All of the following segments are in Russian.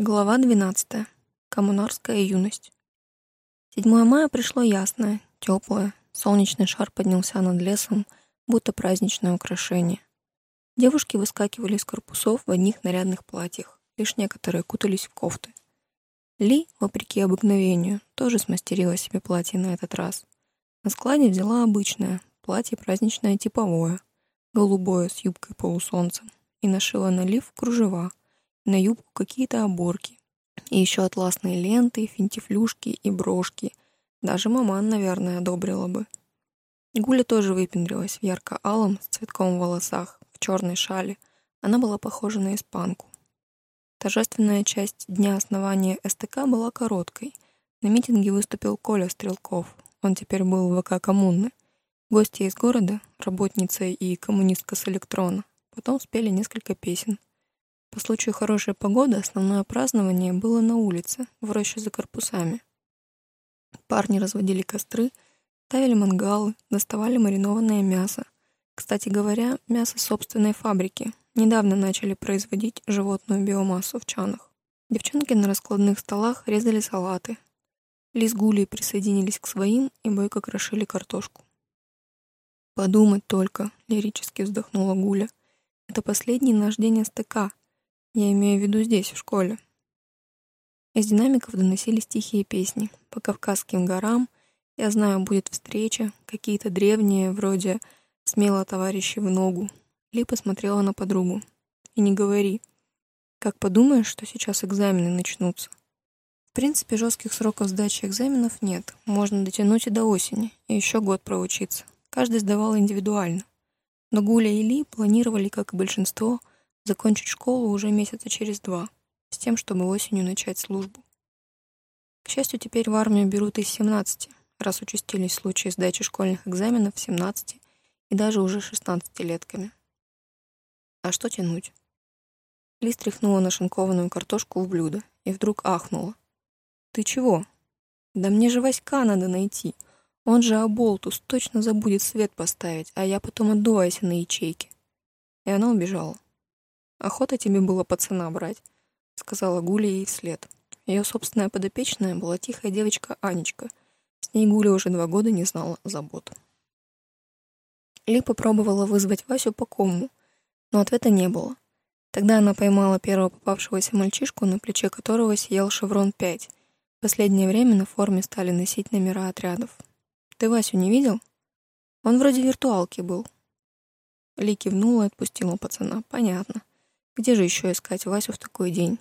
Глава 12. Коммунарская юность. 7 мая пришло ясное, теплое. Солнечный шар поднялся над лесом, будто праздничное украшение. Девушки выскакивали из корпусов в одних нарядных платьях, лишь некоторые кутались в кофты. Ли, вопреки обыкновению, тоже смастерила себе платье на этот раз. На складе взяла обычное, платье праздничное типовое, голубое с юбкой полусолнцем, и нашила налив кружева — на юбку какие-то оборки. И еще атласные ленты, финтифлюшки и брошки. Даже маман, наверное, одобрила бы. Гуля тоже выпендрилась в ярко-алом с цветком в волосах, в черной шале. Она была похожа на испанку. Торжественная часть дня основания СТК была короткой. На митинге выступил Коля Стрелков. Он теперь был в ВК коммуны. Гости из города, работница и коммунистка с электрона. Потом спели несколько песен. По случаю хорошей погоды основное празднование было на улице, в роще за корпусами. Парни разводили костры, ставили мангалы, доставали маринованное мясо. Кстати говоря, мясо собственной фабрики. Недавно начали производить животную биомассу в чанах. Девчонки на раскладных столах резали салаты. Лиз Гули присоединились к своим и бойко крошили картошку. «Подумать только», — лирически вздохнула Гуля. «Это последний наш день СТК, я имею в виду здесь, в школе. Из динамиков доносились тихие песни. По Кавказским горам, я знаю, будет встреча, какие-то древние, вроде «Смело, товарищи, в ногу». Ли посмотрела на подругу. «И не говори. Как подумаешь, что сейчас экзамены начнутся?» В принципе, жестких сроков сдачи экзаменов нет. Можно дотянуть и до осени, и еще год проучиться. Каждый сдавал индивидуально. Но Гуля и Ли планировали, как и большинство, закончить школу уже месяца через два, с тем, чтобы осенью начать службу. К счастью, теперь в армию берут из 17, раз участились случаи сдачи школьных экзаменов 17 и даже уже 16-летками. А что тянуть? Ли стряхнула нашинкованную картошку в блюдо и вдруг ахнула. «Ты чего? Да мне же Васька надо найти. Он же оболтус, точно забудет свет поставить, а я потом отдувайся на ячейке». И она убежала. Охота тебе было пацана брать, сказала Гуля ей вслед. Ее собственная подопечная была тихая девочка Анечка. С ней Гуля уже два года не знала забот. Ли попробовала вызвать Васю по кому, но ответа не было. Тогда она поймала первого попавшегося мальчишку, на плече которого сиял шеврон 5. В последнее время на форме стали носить номера отрядов. «Ты Васю не видел?» «Он вроде виртуалки был». Ли кивнула и отпустила пацана. «Понятно. Где же еще искать Васю в такой день?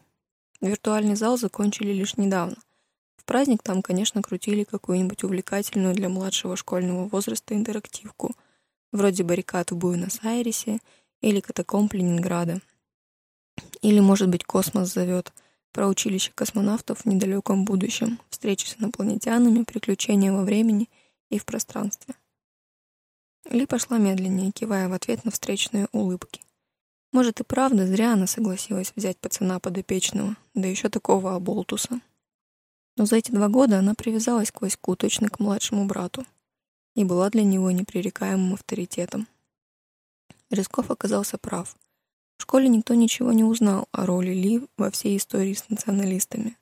Виртуальный зал закончили лишь недавно. В праздник там, конечно, крутили какую-нибудь увлекательную для младшего школьного возраста интерактивку, вроде баррикад в Буэнос-Айресе или катакомб Ленинграда. Или, может быть, космос зовет про училище космонавтов в недалеком будущем, встречи с инопланетянами, приключения во времени и в пространстве. Ли пошла медленнее, кивая в ответ на встречные улыбки. Может и правда, зря она согласилась взять пацана подопечного, да еще такого оболтуса. Но за эти два года она привязалась к Ваську точно к младшему брату и была для него непререкаемым авторитетом. Рисков оказался прав. В школе никто ничего не узнал о роли Ли во всей истории с националистами.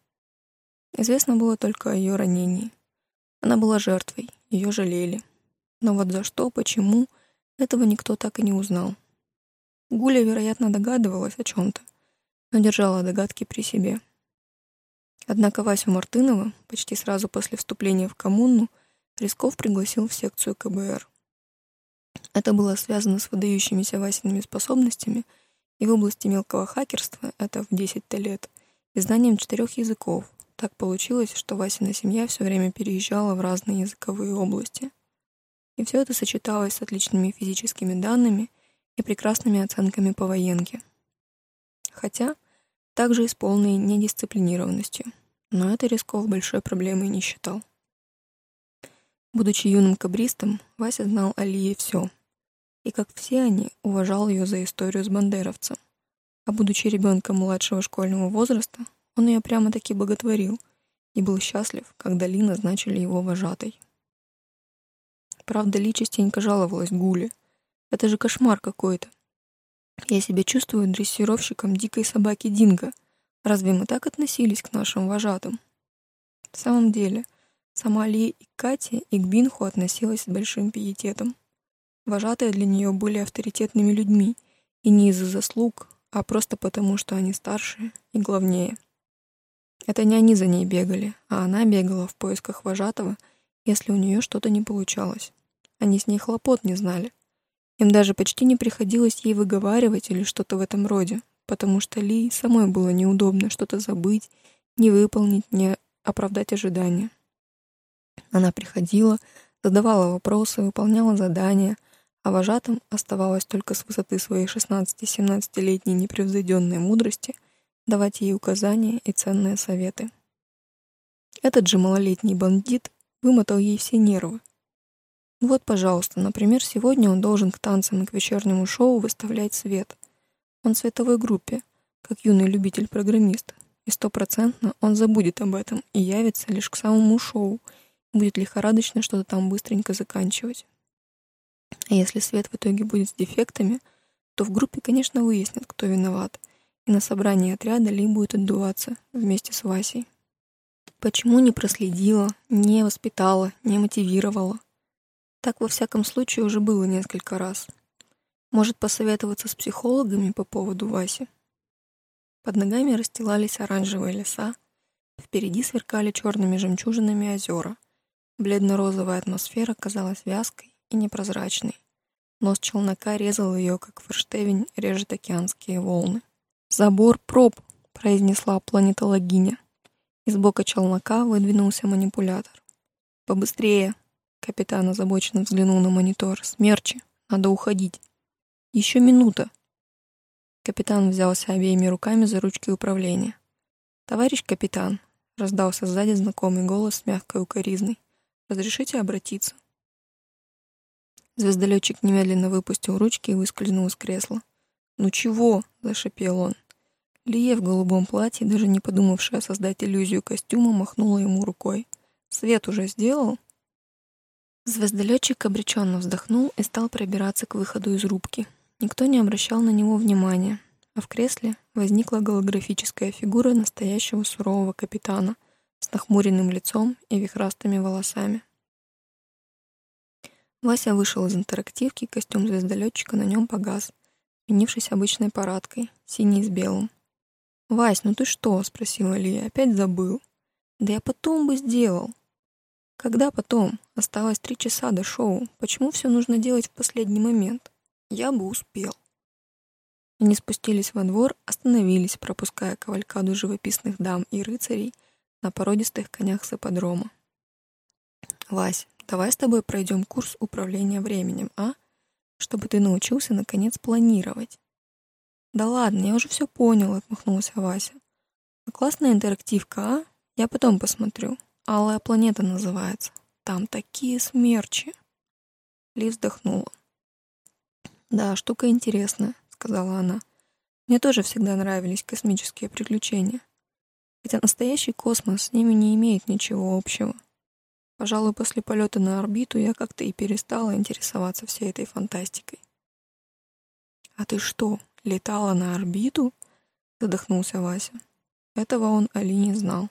Известно было только о ее ранении. Она была жертвой, ее жалели. Но вот за что, почему, этого никто так и не узнал. Гуля, вероятно, догадывалась о чем-то, но держала догадки при себе. Однако Васю Мартынова почти сразу после вступления в коммуну Рисков пригласил в секцию КБР. Это было связано с выдающимися Васиными способностями и в области мелкого хакерства, это в 10-то лет, и знанием четырех языков. Так получилось, что Васина семья все время переезжала в разные языковые области. И все это сочеталось с отличными физическими данными и прекрасными оценками по военке. Хотя также и с полной недисциплинированностью, но это Рисков большой проблемой не считал. Будучи юным кабристом, Вася знал о Лие все. И, как все они, уважал ее за историю с бандеровцем. А будучи ребенком младшего школьного возраста, он ее прямо-таки боготворил и был счастлив, когда Ли назначили его вожатой. Правда, Ли частенько жаловалась Гуле — это же кошмар какой-то. Я себя чувствую дрессировщиком дикой собаки Динго. Разве мы так относились к нашим вожатым? В самом деле, сама Ли и Катя и к Бинху относилась с большим пиететом. Вожатые для нее были авторитетными людьми, и не из-за заслуг, а просто потому, что они старше и главнее. Это не они за ней бегали, а она бегала в поисках вожатого, если у нее что-то не получалось. Они с ней хлопот не знали. Им даже почти не приходилось ей выговаривать или что-то в этом роде, потому что Ли самой было неудобно что-то забыть, не выполнить, не оправдать ожидания. Она приходила, задавала вопросы, выполняла задания, а вожатым оставалось только с высоты своей 16-17-летней непревзойденной мудрости давать ей указания и ценные советы. Этот же малолетний бандит вымотал ей все нервы. Вот, пожалуйста, например, сегодня он должен к танцам и к вечернему шоу выставлять свет. Он в световой группе, как юный любитель-программист, и стопроцентно он забудет об этом и явится лишь к самому шоу, будет лихорадочно что-то там быстренько заканчивать. А если свет в итоге будет с дефектами, то в группе, конечно, выяснят, кто виноват, и на собрании отряда Ли будет отдуваться вместе с Васей. Почему не проследила, не воспитала, не мотивировала? Так, во всяком случае, уже было несколько раз. Может, посоветоваться с психологами по поводу Васи? Под ногами расстилались оранжевые леса, впереди сверкали черными жемчужинами озера. Бледно-розовая атмосфера казалась вязкой и непрозрачной. Нос челнока резал ее, как форштевень режет океанские волны. «Забор проб!» — произнесла планетологиня. Из бока челнока выдвинулся манипулятор. «Побыстрее!» — капитан озабоченно взглянул на монитор. «Смерчи! Надо уходить!» Еще минута. Капитан взялся обеими руками за ручки управления. «Товарищ капитан», — раздался сзади знакомый голос с мягкой укоризной. «Разрешите обратиться?» Звездолетчик немедленно выпустил ручки и выскользнул из кресла. «Ну чего?» — зашипел он. Лия в голубом платье, даже не подумавшая создать иллюзию костюма, махнула ему рукой. «Свет уже сделал?» Звездолетчик обреченно вздохнул и стал пробираться к выходу из рубки. Никто не обращал на него внимания, а в кресле возникла голографическая фигура настоящего сурового капитана с нахмуренным лицом и вихрастыми волосами. Вася вышел из интерактивки, костюм звездолетчика на нем погас, сменившись обычной парадкой, синий с белым. «Вась, ну ты что?» — спросила Лия. «Опять забыл?» «Да я потом бы сделал». «Когда потом? Осталось три часа до шоу. Почему все нужно делать в последний момент?» Я бы успел. Они спустились во двор, остановились, пропуская кавалькаду живописных дам и рыцарей на породистых конях с ипподрома. «Вась, давай с тобой пройдем курс управления временем, а? Чтобы ты научился, наконец, планировать». «Да ладно, я уже все понял», — отмахнулся Вася. «А классная интерактивка, а? Я потом посмотрю. Алая планета называется. Там такие смерчи». Ли вздохнула. «Да, штука интересная», — сказала она. «Мне тоже всегда нравились космические приключения. Хотя настоящий космос с ними не имеет ничего общего. Пожалуй, после полета на орбиту я как-то и перестала интересоваться всей этой фантастикой». «А ты что, летала на орбиту?» — задохнулся Вася. Этого он Али не знал.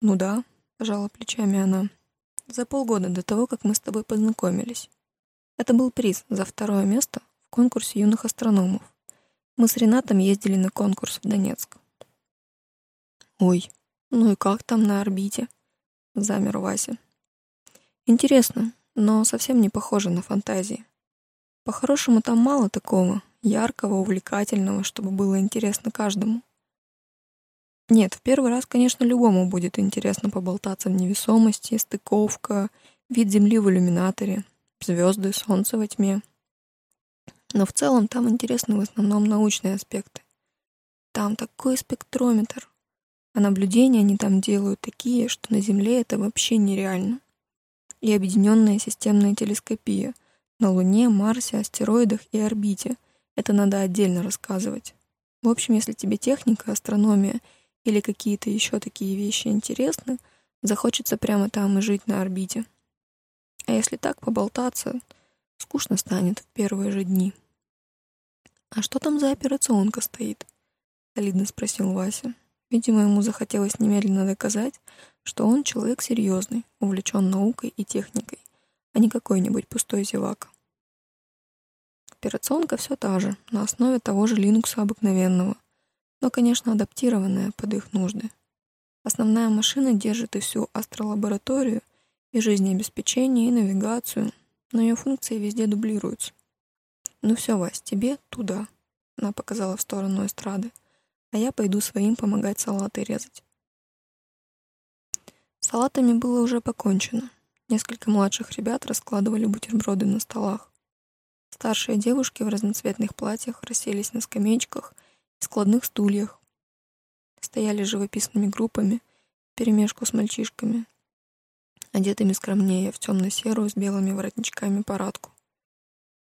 «Ну да», — пожала плечами она, — «за полгода до того, как мы с тобой познакомились. Это был приз за второе место в конкурсе юных астрономов. Мы с Ренатом ездили на конкурс в Донецк. «Ой, ну и как там на орбите?» — замер Вася. «Интересно, но совсем не похоже на фантазии. По-хорошему, там мало такого, яркого, увлекательного, чтобы было интересно каждому. Нет, в первый раз, конечно, любому будет интересно поболтаться в невесомости, стыковка, вид Земли в иллюминаторе, звезды, солнце во тьме. Но в целом там интересны в основном научные аспекты. Там такой спектрометр. А наблюдения они там делают такие, что на Земле это вообще нереально. И объединенная системная телескопия. На Луне, Марсе, астероидах и орбите. Это надо отдельно рассказывать. В общем, если тебе техника, астрономия или какие-то еще такие вещи интересны, захочется прямо там и жить на орбите. А если так поболтаться, скучно станет в первые же дни. «А что там за операционка стоит?» — солидно спросил Вася. Видимо, ему захотелось немедленно доказать, что он человек серьезный, увлечен наукой и техникой, а не какой-нибудь пустой зевак. Операционка все та же, на основе того же Linux обыкновенного, но, конечно, адаптированная под их нужды. Основная машина держит и всю астролабораторию, и жизнеобеспечение, и навигацию, но ее функции везде дублируются. «Ну все, Вась, тебе туда», — она показала в сторону эстрады, «а я пойду своим помогать салаты резать». Салатами было уже покончено. Несколько младших ребят раскладывали бутерброды на столах. Старшие девушки в разноцветных платьях расселись на скамеечках складных стульях. Стояли живописными группами, перемешку с мальчишками, одетыми скромнее в темно-серую с белыми воротничками парадку.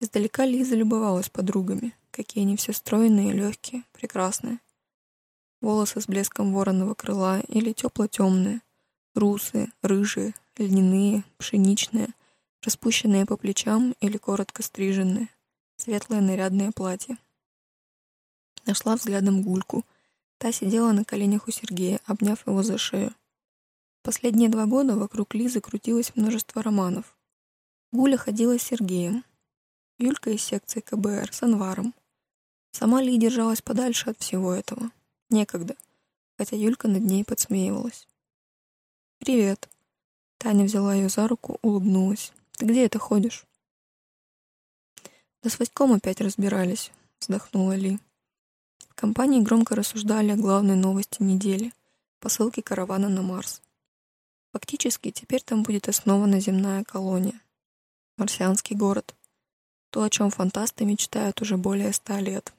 Издалека Лиза любовалась подругами, какие они все стройные, легкие, прекрасные. Волосы с блеском вороного крыла или тепло-темные, русые, рыжие, льняные, пшеничные, распущенные по плечам или коротко стриженные, светлое нарядное платье. Нашла взглядом гульку. Та сидела на коленях у Сергея, обняв его за шею. Последние два года вокруг Лизы крутилось множество романов. Гуля ходила с Сергеем. Юлька из секции КБР с Анваром. Сама Ли держалась подальше от всего этого. Некогда. Хотя Юлька над ней подсмеивалась. «Привет». Таня взяла ее за руку, улыбнулась. Ты где это ходишь?» «Да с Васьком опять разбирались», — вздохнула Ли. Компании громко рассуждали о главной новости недели — посылке каравана на Марс. Фактически, теперь там будет основана земная колония. Марсианский город. То, о чем фантасты мечтают уже более ста лет.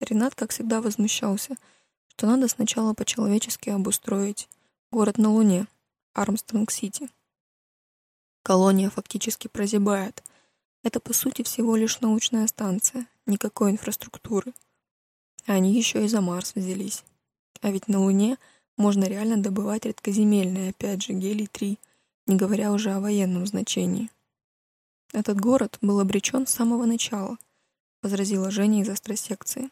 Ренат, как всегда, возмущался, что надо сначала по-человечески обустроить город на Луне, Армстронг-Сити. Колония фактически прозябает. Это, по сути, всего лишь научная станция, никакой инфраструктуры. А они еще и за Марс взялись. А ведь на Луне можно реально добывать редкоземельные, опять же, гелий-3, не говоря уже о военном значении. Этот город был обречен с самого начала, возразила Женя из астросекции.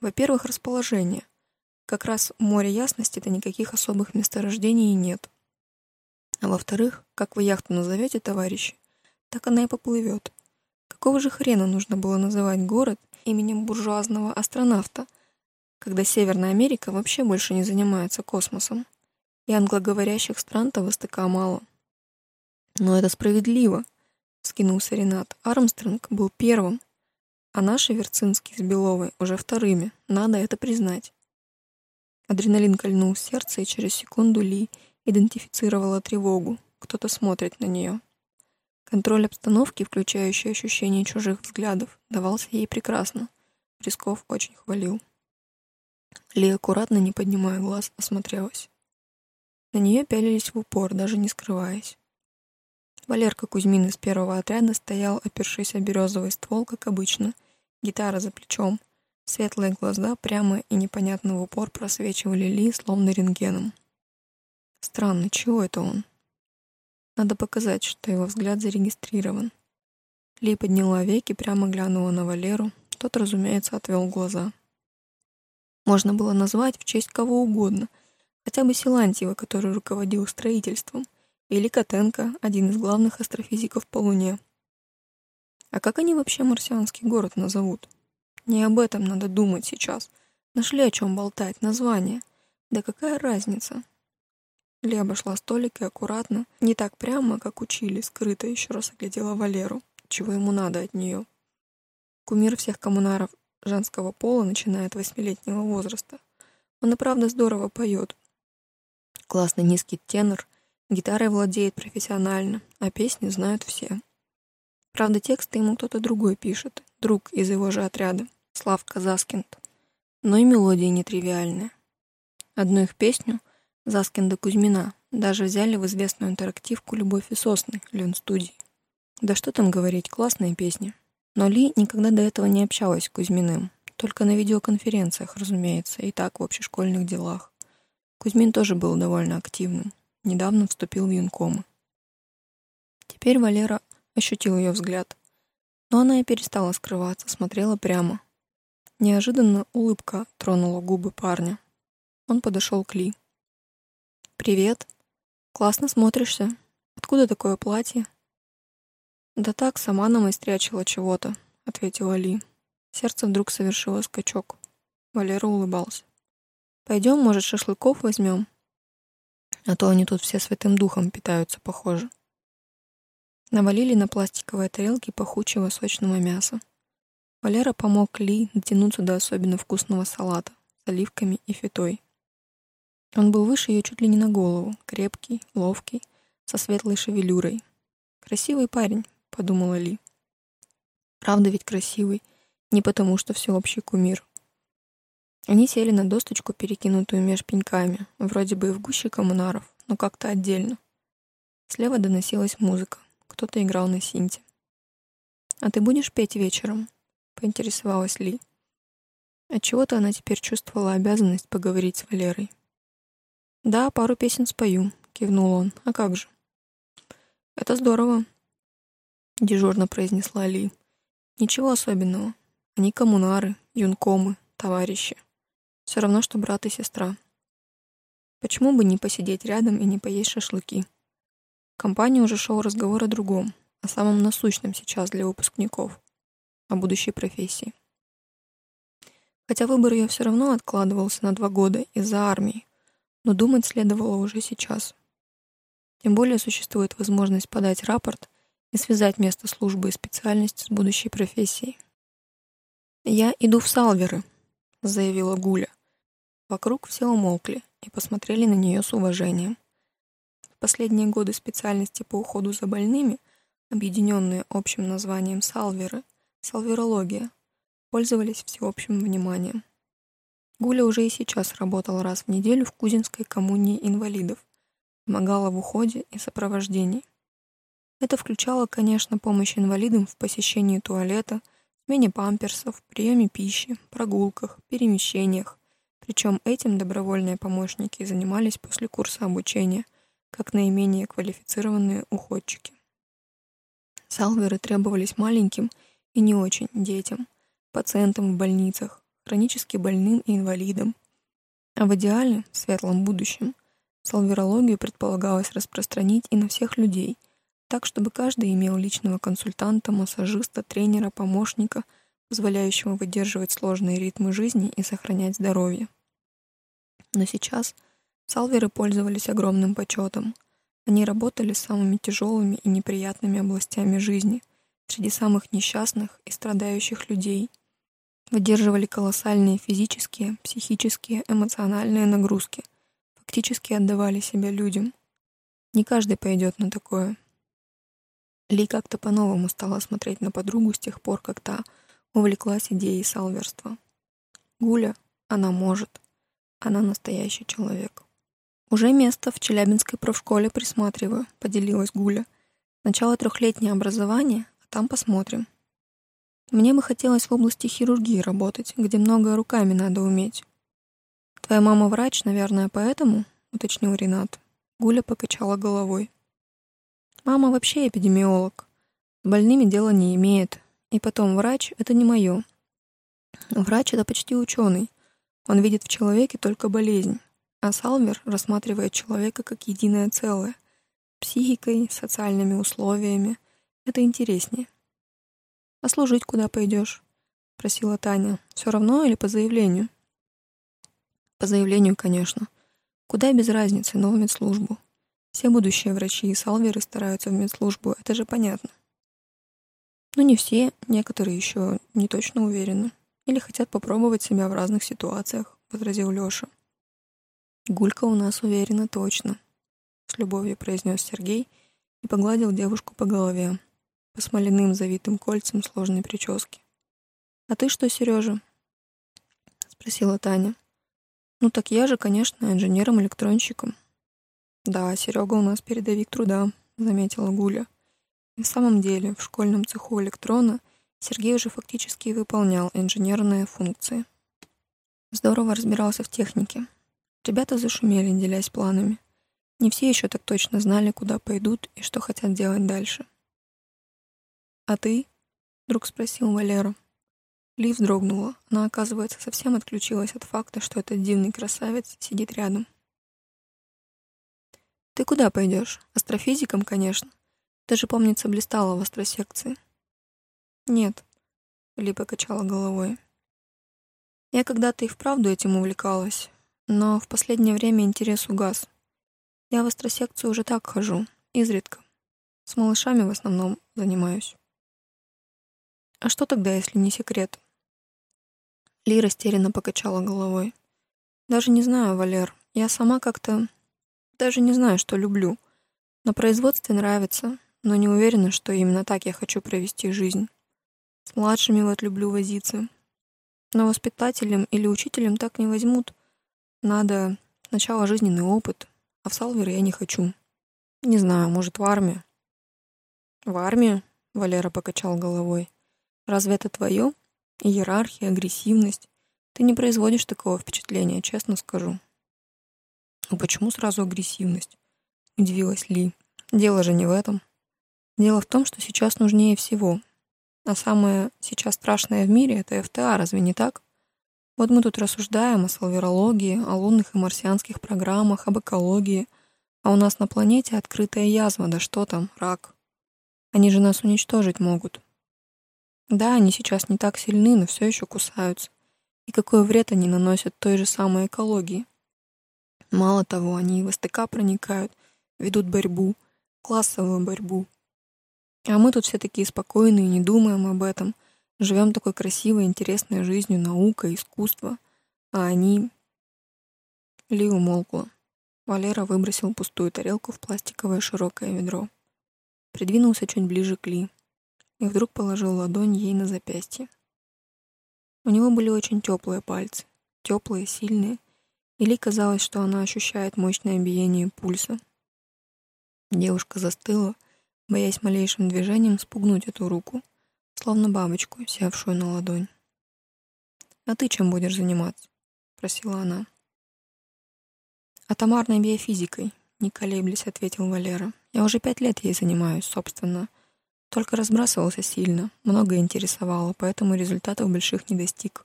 Во-первых, расположение. Как раз в море ясности-то никаких особых месторождений нет. А во-вторых, как вы яхту назовете, товарищи, так она и поплывет. Какого же хрена нужно было называть город именем буржуазного астронавта, когда Северная Америка вообще больше не занимается космосом, и англоговорящих стран-то востока мало. Но это справедливо, скинулся Ренат. Армстронг был первым, а наши Верцинский с Беловой уже вторыми, надо это признать. Адреналин кольнул сердце, и через секунду Ли идентифицировала тревогу. Кто-то смотрит на нее. Контроль обстановки, включающий ощущение чужих взглядов, давался ей прекрасно. Рисков очень хвалил. Ли аккуратно, не поднимая глаз, осмотрелась. На нее пялились в упор, даже не скрываясь. Валерка Кузьмин из первого отряда стоял, опершись о березовый ствол, как обычно, гитара за плечом. Светлые глаза прямо и непонятно в упор просвечивали Ли, словно рентгеном. Странно, чего это он? Надо показать, что его взгляд зарегистрирован. Ли подняла веки, прямо глянула на Валеру. Тот, разумеется, отвел глаза. Можно было назвать в честь кого угодно, хотя бы Силантьева, который руководил строительством, или Котенко, один из главных астрофизиков по Луне. А как они вообще марсианский город назовут? Не об этом надо думать сейчас. Нашли о чем болтать, название. Да какая разница? Ли обошла столик и аккуратно, не так прямо, как учили, скрыто еще раз оглядела Валеру, чего ему надо от нее. Кумир всех коммунаров женского пола, начиная от восьмилетнего возраста. Он и правда здорово поет. Классный низкий тенор, гитарой владеет профессионально, а песни знают все. Правда, тексты ему кто-то другой пишет, друг из его же отряда, Славка Заскинд. Но и мелодии нетривиальные. Одну их песню Заскин Кузьмина даже взяли в известную интерактивку «Любовь и сосны» Лен студии. Да что там говорить, классная песня. Но Ли никогда до этого не общалась с Кузьминым. Только на видеоконференциях, разумеется, и так в общешкольных делах. Кузьмин тоже был довольно активным. Недавно вступил в юнкомы. Теперь Валера ощутил ее взгляд. Но она и перестала скрываться, смотрела прямо. Неожиданно улыбка тронула губы парня. Он подошел к Ли. «Привет. Классно смотришься. Откуда такое платье?» «Да так, сама намайстрячила чего-то», — ответила Ли. Сердце вдруг совершило скачок. Валера улыбался. «Пойдем, может, шашлыков возьмем?» А то они тут все святым духом питаются, похоже. Навалили на пластиковые тарелки пахучего сочного мяса. Валера помог Ли дотянуться до особенно вкусного салата с оливками и фетой. Он был выше ее чуть ли не на голову, крепкий, ловкий, со светлой шевелюрой. «Красивый парень», — подумала Ли. Правда ведь красивый, не потому что всеобщий кумир. Они сели на досточку, перекинутую меж пеньками, вроде бы и в гуще коммунаров, но как-то отдельно. Слева доносилась музыка. Кто-то играл на синте. «А ты будешь петь вечером?» — поинтересовалась Ли. Отчего-то она теперь чувствовала обязанность поговорить с Валерой. «Да, пару песен спою», — кивнул он. «А как же?» «Это здорово», — дежурно произнесла Ли. «Ничего особенного. Они коммунары, юнкомы, товарищи. Все равно, что брат и сестра. Почему бы не посидеть рядом и не поесть шашлыки?» В компании уже шел разговор о другом, о самом насущном сейчас для выпускников, о будущей профессии. Хотя выбор ее все равно откладывался на два года из-за армии, но думать следовало уже сейчас. Тем более существует возможность подать рапорт и связать место службы и специальность с будущей профессией. «Я иду в Салверы», — заявила Гуля. Вокруг все умолкли и посмотрели на нее с уважением последние годы специальности по уходу за больными, объединенные общим названием салверы, салверология, пользовались всеобщим вниманием. Гуля уже и сейчас работала раз в неделю в Кузинской коммуне инвалидов, помогала в уходе и сопровождении. Это включало, конечно, помощь инвалидам в посещении туалета, смене памперсов, приеме пищи, прогулках, перемещениях. Причем этим добровольные помощники занимались после курса обучения – как наименее квалифицированные уходчики. Салверы требовались маленьким и не очень детям, пациентам в больницах, хронически больным и инвалидам. А в идеале, светлом будущем, салверологию предполагалось распространить и на всех людей, так, чтобы каждый имел личного консультанта, массажиста, тренера, помощника, позволяющего выдерживать сложные ритмы жизни и сохранять здоровье. Но сейчас – Салверы пользовались огромным почетом. Они работали с самыми тяжелыми и неприятными областями жизни, среди самых несчастных и страдающих людей. Выдерживали колоссальные физические, психические, эмоциональные нагрузки. Фактически отдавали себя людям. Не каждый пойдет на такое. Ли как-то по-новому стала смотреть на подругу с тех пор, как та увлеклась идеей салверства. Гуля, она может. Она настоящий человек. «Уже место в Челябинской профшколе присматриваю», — поделилась Гуля. «Сначала трехлетнее образование, а там посмотрим». «Мне бы хотелось в области хирургии работать, где много руками надо уметь». «Твоя мама врач, наверное, поэтому?» — уточнил Ренат. Гуля покачала головой. «Мама вообще эпидемиолог. С больными дела не имеет. И потом, врач — это не мое. Врач — это почти ученый. Он видит в человеке только болезнь. А Салвер рассматривает человека как единое целое. Психикой, социальными условиями. Это интереснее. «А служить куда пойдешь?» — просила Таня. «Все равно или по заявлению?» «По заявлению, конечно. Куда без разницы, но в медслужбу. Все будущие врачи и салверы стараются в медслужбу, это же понятно. Но не все, некоторые еще не точно уверены. Или хотят попробовать себя в разных ситуациях», — возразил Леша. «Гулька у нас уверена точно», — с любовью произнес Сергей и погладил девушку по голове, смоляным завитым кольцам сложной прически. «А ты что, Сережа?» — спросила Таня. «Ну так я же, конечно, инженером-электронщиком». «Да, Серега у нас передовик труда», — заметила Гуля. И в самом деле, в школьном цеху электрона Сергей уже фактически выполнял инженерные функции. Здорово разбирался в технике, Ребята зашумели, делясь планами. Не все еще так точно знали, куда пойдут и что хотят делать дальше. «А ты?» — вдруг спросил Валера. Ли вздрогнула. Она, оказывается, совсем отключилась от факта, что этот дивный красавец сидит рядом. «Ты куда пойдешь? Астрофизиком, конечно. Ты же, помнится, блистала в астросекции». «Нет», — Ли покачала головой. «Я когда-то и вправду этим увлекалась, но в последнее время интерес угас. Я в астросекцию уже так хожу, изредка. С малышами в основном занимаюсь». «А что тогда, если не секрет?» Ли растерянно покачала головой. «Даже не знаю, Валер. Я сама как-то... Даже не знаю, что люблю. На производстве нравится, но не уверена, что именно так я хочу провести жизнь. С младшими вот люблю возиться. Но воспитателем или учителем так не возьмут. Надо сначала жизненный опыт, а в Салвер я не хочу. Не знаю, может, в армию. В армию? Валера покачал головой. Разве это твое? Иерархия, агрессивность. Ты не производишь такого впечатления, честно скажу. Ну почему сразу агрессивность? Удивилась Ли. Дело же не в этом. Дело в том, что сейчас нужнее всего. А самое сейчас страшное в мире — это ФТА, разве не так? Вот мы тут рассуждаем о салверологии, о лунных и марсианских программах, об экологии, а у нас на планете открытая язва, да что там, рак. Они же нас уничтожить могут. Да, они сейчас не так сильны, но все еще кусаются. И какой вред они наносят той же самой экологии. Мало того, они и в СТК проникают, ведут борьбу, классовую борьбу. А мы тут все такие спокойные, не думаем об этом, живем такой красивой, интересной жизнью, наука, искусство. А они... Ли умолкла. Валера выбросил пустую тарелку в пластиковое широкое ведро. Придвинулся чуть ближе к Ли и вдруг положил ладонь ей на запястье. У него были очень теплые пальцы, теплые, сильные, и Ли казалось, что она ощущает мощное биение пульса. Девушка застыла, боясь малейшим движением спугнуть эту руку, словно бабочку, севшую на ладонь. «А ты чем будешь заниматься?» — спросила она. «Атомарной биофизикой», — не колеблясь, ответил Валера. «Я уже пять лет ей занимаюсь, собственно. Только разбрасывался сильно, много интересовало, поэтому результатов больших не достиг.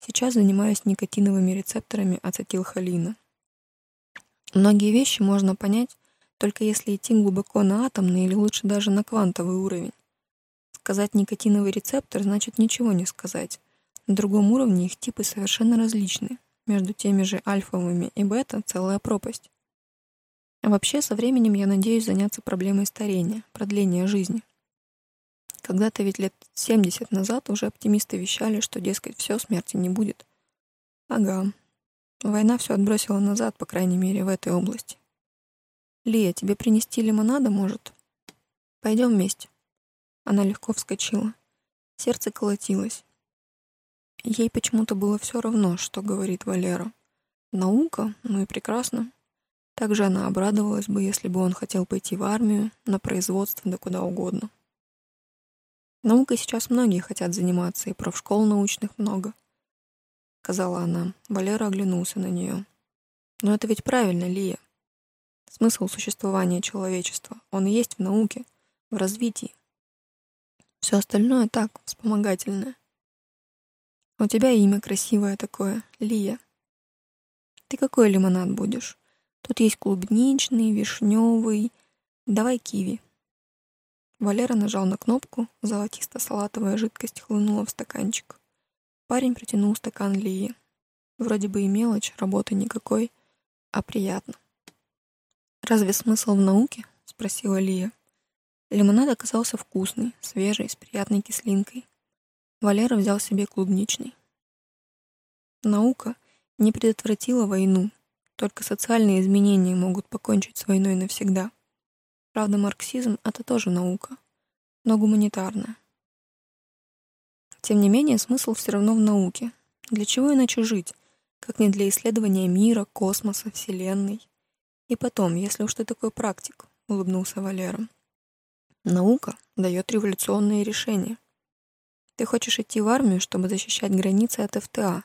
Сейчас занимаюсь никотиновыми рецепторами ацетилхолина. Многие вещи можно понять, только если идти глубоко на атомный или лучше даже на квантовый уровень. Сказать никотиновый рецептор значит ничего не сказать. На другом уровне их типы совершенно различны. Между теми же альфовыми и бета целая пропасть. А вообще, со временем я надеюсь заняться проблемой старения, продления жизни. Когда-то ведь лет 70 назад уже оптимисты вещали, что, дескать, все, смерти не будет. Ага. Война все отбросила назад, по крайней мере, в этой области. Лия, тебе принести лимонада, может? Пойдем вместе. Она легко вскочила. Сердце колотилось. Ей почему-то было все равно, что говорит Валера. Наука, ну и прекрасно. Также она обрадовалась бы, если бы он хотел пойти в армию, на производство, да куда угодно. Наукой сейчас многие хотят заниматься, и профшкол научных много. Сказала она. Валера оглянулся на нее. Но это ведь правильно, Лия. Смысл существования человечества, он и есть в науке, в развитии. Все остальное так, вспомогательное. У тебя имя красивое такое, Лия. Ты какой лимонад будешь? Тут есть клубничный, вишневый. Давай киви. Валера нажал на кнопку, золотисто-салатовая жидкость хлынула в стаканчик. Парень протянул стакан Лии. Вроде бы и мелочь, работы никакой, а приятно. «Разве смысл в науке?» — спросила Лия. Лимонад оказался вкусный, свежий, с приятной кислинкой. Валера взял себе клубничный. Наука не предотвратила войну, только социальные изменения могут покончить с войной навсегда. Правда, марксизм — это тоже наука, но гуманитарная. Тем не менее, смысл все равно в науке. Для чего иначе жить, как не для исследования мира, космоса, Вселенной? И потом, если уж ты такой практик, — улыбнулся Валера. Наука дает революционные решения. Ты хочешь идти в армию, чтобы защищать границы от ФТА,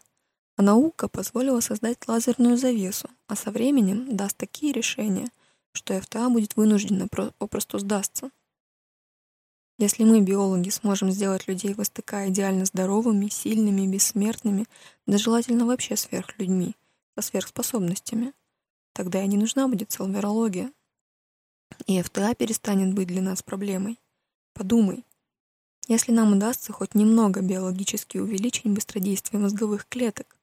а наука позволила создать лазерную завесу, а со временем даст такие решения — что ФТА будет вынуждена попросту сдастся. Если мы, биологи, сможем сделать людей в СТК идеально здоровыми, сильными, бессмертными, да желательно вообще сверхлюдьми, со сверхспособностями, тогда и не нужна будет целверология. И ФТА перестанет быть для нас проблемой. Подумай, если нам удастся хоть немного биологически увеличить быстродействие мозговых клеток,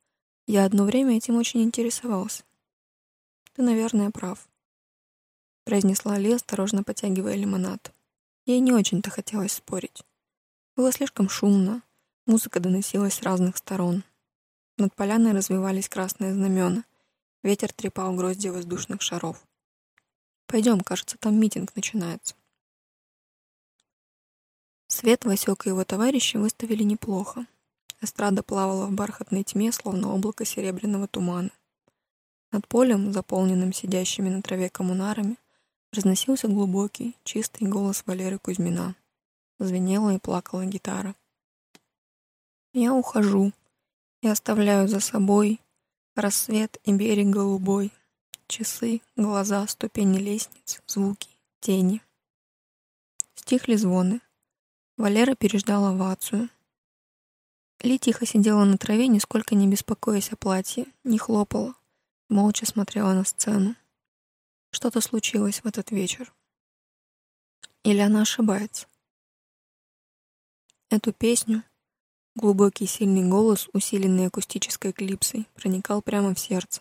я одно время этим очень интересовался. Ты, наверное, прав, произнесла Ли, осторожно потягивая лимонад. Ей не очень-то хотелось спорить. Было слишком шумно, музыка доносилась с разных сторон. Над поляной развивались красные знамена. Ветер трепал грозди воздушных шаров. Пойдем, кажется, там митинг начинается. Свет Васек и его товарищи выставили неплохо. Эстрада плавала в бархатной тьме, словно облако серебряного тумана. Над полем, заполненным сидящими на траве коммунарами, разносился глубокий, чистый голос Валеры Кузьмина. Звенела и плакала гитара. Я ухожу и оставляю за собой рассвет и берег голубой, часы, глаза, ступени лестниц, звуки, тени. Стихли звоны. Валера переждал овацию — ли тихо сидела на траве, нисколько не беспокоясь о платье, не хлопала, молча смотрела на сцену. Что-то случилось в этот вечер. Или она ошибается? Эту песню, глубокий сильный голос, усиленный акустической клипсой, проникал прямо в сердце.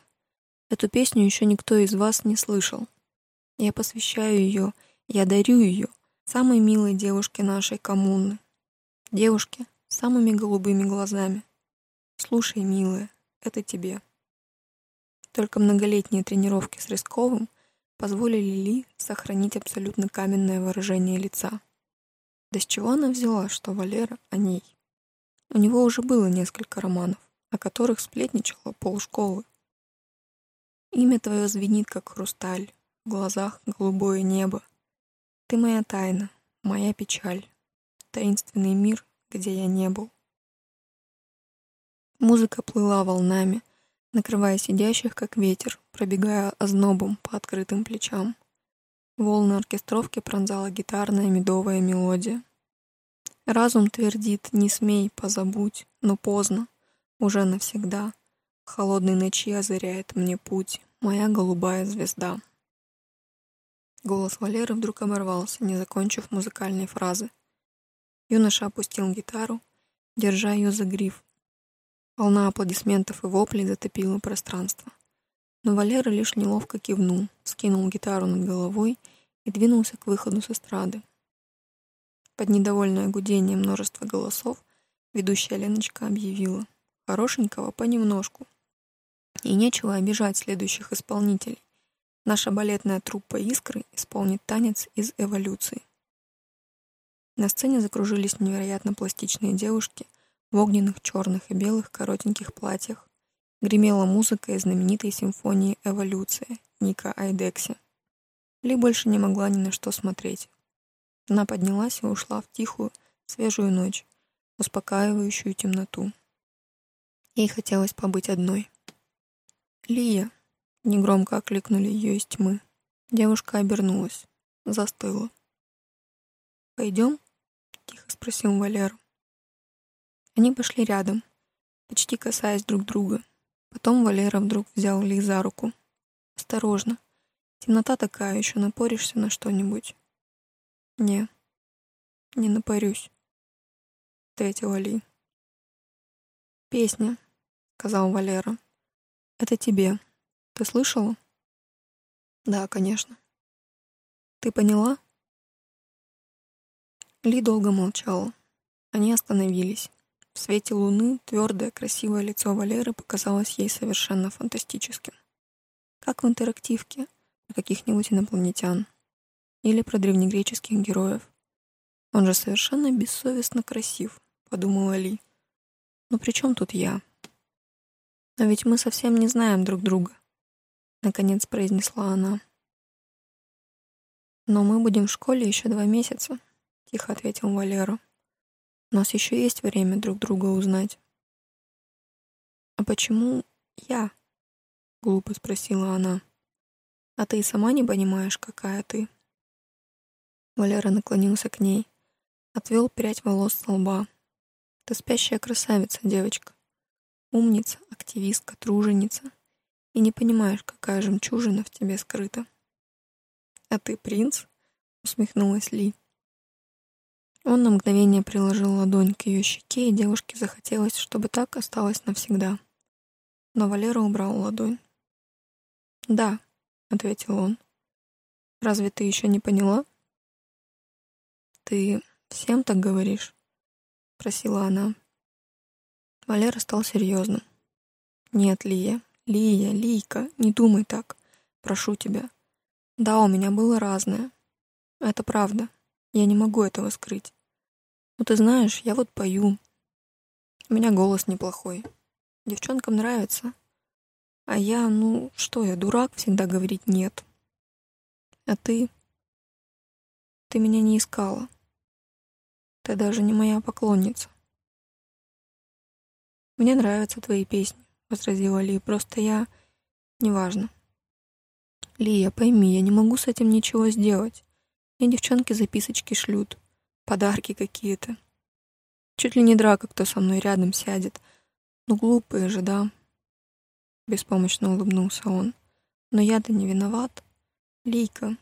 Эту песню еще никто из вас не слышал. Я посвящаю ее, я дарю ее самой милой девушке нашей коммуны. Девушке, самыми голубыми глазами. «Слушай, милая, это тебе». Только многолетние тренировки с Рисковым позволили Ли сохранить абсолютно каменное выражение лица. Да с чего она взяла, что Валера о ней? У него уже было несколько романов, о которых сплетничала полшколы. Имя твое звенит, как хрусталь, в глазах голубое небо. Ты моя тайна, моя печаль, таинственный мир, где я не был. Музыка плыла волнами, накрывая сидящих, как ветер, пробегая ознобом по открытым плечам. Волны оркестровки пронзала гитарная медовая мелодия. Разум твердит «не смей, позабудь», но поздно, уже навсегда. Холодной ночи озаряет мне путь, моя голубая звезда. Голос Валеры вдруг оборвался, не закончив музыкальной фразы. Юноша опустил гитару, держа ее за гриф. Волна аплодисментов и воплей затопила пространство. Но Валера лишь неловко кивнул, скинул гитару над головой и двинулся к выходу с эстрады. Под недовольное гудение множества голосов ведущая Леночка объявила «Хорошенького понемножку». И нечего обижать следующих исполнителей. Наша балетная труппа «Искры» исполнит танец из эволюции. На сцене закружились невероятно пластичные девушки в огненных черных и белых коротеньких платьях. Гремела музыка из знаменитой симфонии «Эволюция» Ника Айдекси. Ли больше не могла ни на что смотреть. Она поднялась и ушла в тихую, свежую ночь, успокаивающую темноту. Ей хотелось побыть одной. «Лия!» — негромко окликнули ее из тьмы. Девушка обернулась, застыла. «Пойдем?» тихо спросил Валер. Они пошли рядом, почти касаясь друг друга. Потом Валера вдруг взял Ли за руку. «Осторожно. Темнота такая, еще напоришься на что-нибудь». «Не, не напорюсь», — ответила Ли. «Песня», — сказал Валера. «Это тебе. Ты слышала?» «Да, конечно». «Ты поняла?» Ли долго молчала. Они остановились. Свете луны твердое, красивое лицо Валеры показалось ей совершенно фантастическим. Как в интерактивке про каких-нибудь инопланетян. Или про древнегреческих героев. Он же совершенно бессовестно красив, подумала Ли. Но при чем тут я? Но ведь мы совсем не знаем друг друга, наконец произнесла она. Но мы будем в школе еще два месяца, — тихо ответил Валера. «У нас еще есть время друг друга узнать». «А почему я?» — глупо спросила она. «А ты сама не понимаешь, какая ты?» Валера наклонился к ней, Отвел прядь волос с лба. Ты спящая красавица, девочка. Умница, активистка, труженица. И не понимаешь, какая жемчужина в тебе скрыта. А ты принц? Усмехнулась Ли. Он на мгновение приложил ладонь к ее щеке, и девушке захотелось, чтобы так осталось навсегда. Но Валера убрал ладонь. «Да», — ответил он. «Разве ты еще не поняла?» «Ты всем так говоришь?» — просила она. Валера стал серьезным. «Нет, Лия, Лия, Лийка, не думай так. Прошу тебя. Да, у меня было разное. Это правда. Я не могу этого скрыть. Но ты знаешь, я вот пою. У меня голос неплохой. Девчонкам нравится. А я, ну, что я, дурак всегда говорить «нет». А ты? Ты меня не искала. Ты даже не моя поклонница. Мне нравятся твои песни, возразила Ли. Просто я... Неважно. Лия, пойми, я не могу с этим ничего сделать. Мне девчонки записочки шлют, подарки какие-то. Чуть ли не драка, кто со мной рядом сядет. Ну, глупые же, да? Беспомощно улыбнулся он. Но я-то не виноват. Лейка.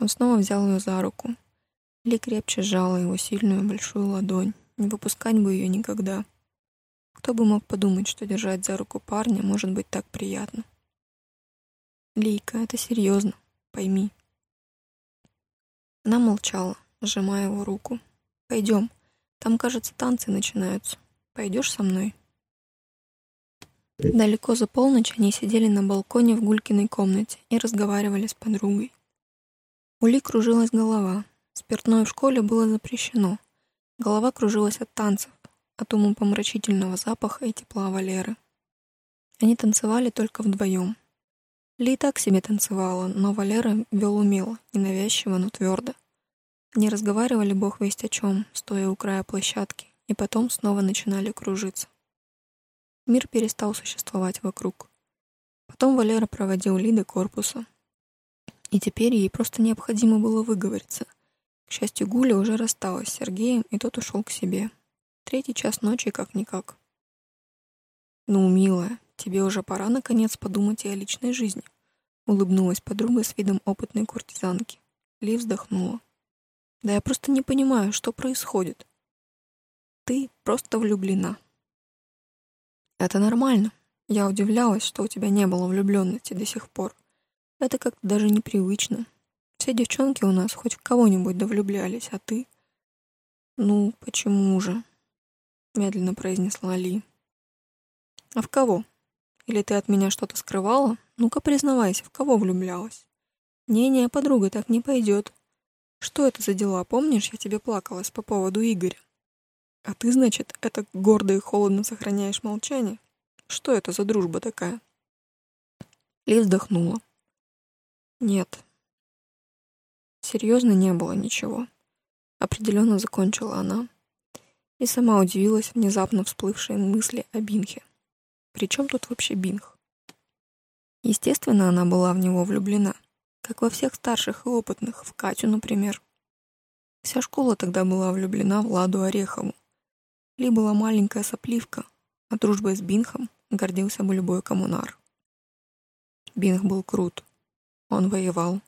Он снова взял ее за руку. Ли крепче сжала его сильную большую ладонь. Не выпускать бы ее никогда. Кто бы мог подумать, что держать за руку парня может быть так приятно. Лейка, это серьезно, пойми. Она молчала, сжимая его руку. «Пойдем. Там, кажется, танцы начинаются. Пойдешь со мной?» Далеко за полночь они сидели на балконе в Гулькиной комнате и разговаривали с подругой. У Ли кружилась голова. Спиртное в школе было запрещено. Голова кружилась от танцев, от умопомрачительного запаха и тепла Валеры. Они танцевали только вдвоем. Ли и так себе танцевала, но Валера вел умело, ненавязчиво, но твердо. Они разговаривали бог весть о чем, стоя у края площадки, и потом снова начинали кружиться. Мир перестал существовать вокруг. Потом Валера проводил Ли до корпуса. И теперь ей просто необходимо было выговориться. К счастью, Гуля уже рассталась с Сергеем, и тот ушел к себе. Третий час ночи как-никак. «Ну, милая, тебе уже пора, наконец, подумать и о личной жизни», — улыбнулась подруга с видом опытной куртизанки. Ли вздохнула. «Да я просто не понимаю, что происходит. Ты просто влюблена». «Это нормально. Я удивлялась, что у тебя не было влюбленности до сих пор. Это как-то даже непривычно. Все девчонки у нас хоть в кого-нибудь довлюблялись, а ты...» «Ну, почему же?» — медленно произнесла Ли. «А в кого?» Или ты от меня что-то скрывала? Ну-ка признавайся, в кого влюблялась? Не-не, подруга, так не пойдет. Что это за дела, помнишь, я тебе плакалась по поводу Игоря? А ты, значит, это гордо и холодно сохраняешь молчание? Что это за дружба такая? Ли вздохнула. Нет. Серьезно не было ничего. Определенно закончила она. И сама удивилась внезапно всплывшей мысли о Бинхе. При чем тут вообще Бинг? Естественно, она была в него влюблена, как во всех старших и опытных, в Катю, например. Вся школа тогда была влюблена в Ладу Орехову. Ли была маленькая сопливка, а дружбой с Бинхом гордился бы любой коммунар. Бинг был крут. Он воевал.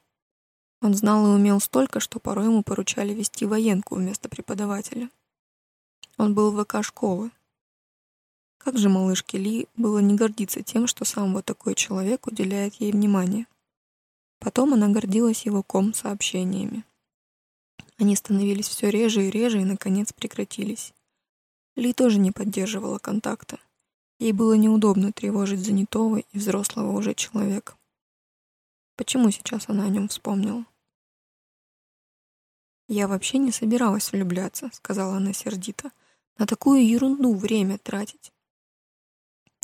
Он знал и умел столько, что порой ему поручали вести военку вместо преподавателя. Он был в ВК школы, как же малышке Ли было не гордиться тем, что сам вот такой человек уделяет ей внимание. Потом она гордилась его ком-сообщениями. Они становились все реже и реже и, наконец, прекратились. Ли тоже не поддерживала контакта. Ей было неудобно тревожить занятого и взрослого уже человека. Почему сейчас она о нем вспомнила? «Я вообще не собиралась влюбляться», — сказала она сердито. «На такую ерунду время тратить.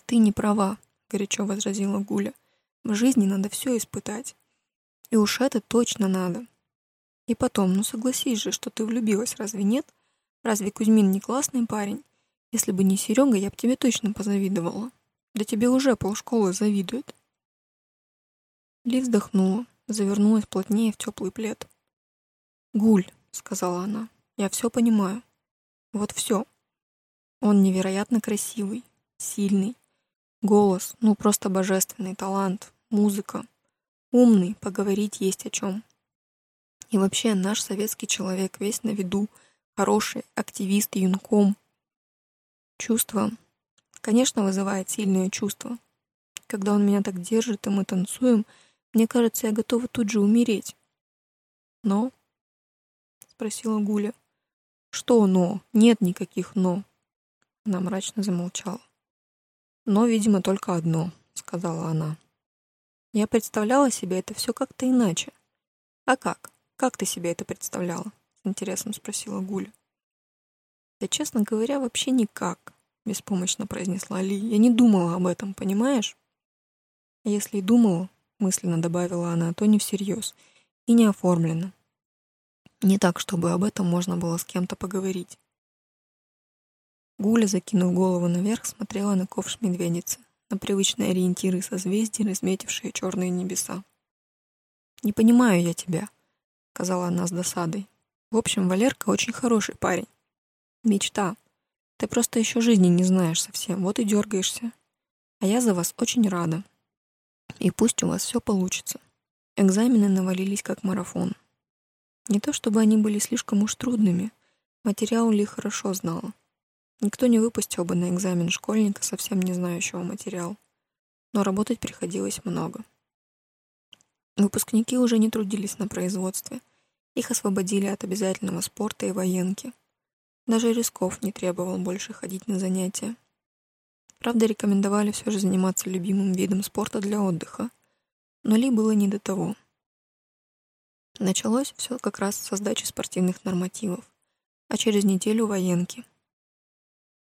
«Ты не права», — горячо возразила Гуля. «В жизни надо все испытать. И уж это точно надо. И потом, ну согласись же, что ты влюбилась, разве нет? Разве Кузьмин не классный парень? Если бы не Серега, я бы тебе точно позавидовала. Да тебе уже полшколы завидует». Ли вздохнула, завернулась плотнее в теплый плед. «Гуль», — сказала она, Я все понимаю. Вот все. Он невероятно красивый, сильный. Голос, ну просто божественный талант, музыка. Умный, поговорить есть о чем. И вообще наш советский человек весь на виду, хороший, активист, юнком. Чувство, конечно, вызывает сильные чувства. Когда он меня так держит, и мы танцуем, мне кажется, я готова тут же умереть. Но? Спросила Гуля. Что «но»? Нет никаких «но». Она мрачно замолчала. «Но, видимо, только одно», — сказала она. «Я представляла себе это все как-то иначе». «А как? Как ты себе это представляла?» — с интересом спросила Гуля. «Да, честно говоря, вообще никак», — беспомощно произнесла Ли. «Я не думала об этом, понимаешь?» «Если и думала», — мысленно добавила она, — «то не всерьез и не оформлено. Не так, чтобы об этом можно было с кем-то поговорить. Гуля, закинув голову наверх, смотрела на ковш медведицы, на привычные ориентиры созвездий, разметившие черные небеса. «Не понимаю я тебя», — сказала она с досадой. «В общем, Валерка очень хороший парень. Мечта. Ты просто еще жизни не знаешь совсем, вот и дергаешься. А я за вас очень рада. И пусть у вас все получится». Экзамены навалились как марафон. Не то чтобы они были слишком уж трудными. Материал Ли хорошо знала. Никто не выпустил бы на экзамен школьника, совсем не знающего материал. Но работать приходилось много. Выпускники уже не трудились на производстве. Их освободили от обязательного спорта и военки. Даже Рисков не требовал больше ходить на занятия. Правда, рекомендовали все же заниматься любимым видом спорта для отдыха. Но Ли было не до того. Началось все как раз со сдачи спортивных нормативов, а через неделю военки.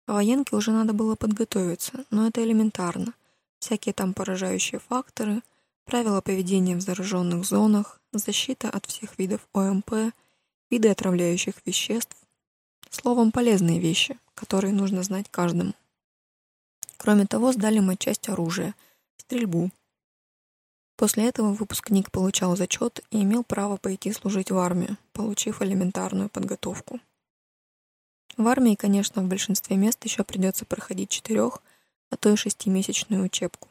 По военке уже надо было подготовиться, но это элементарно. Всякие там поражающие факторы, правила поведения в зараженных зонах, защита от всех видов ОМП, виды отравляющих веществ. Словом, полезные вещи, которые нужно знать каждому. Кроме того, сдали мы часть оружия, стрельбу, После этого выпускник получал зачет и имел право пойти служить в армию, получив элементарную подготовку. В армии, конечно, в большинстве мест еще придется проходить четырех, а то и шестимесячную учебку.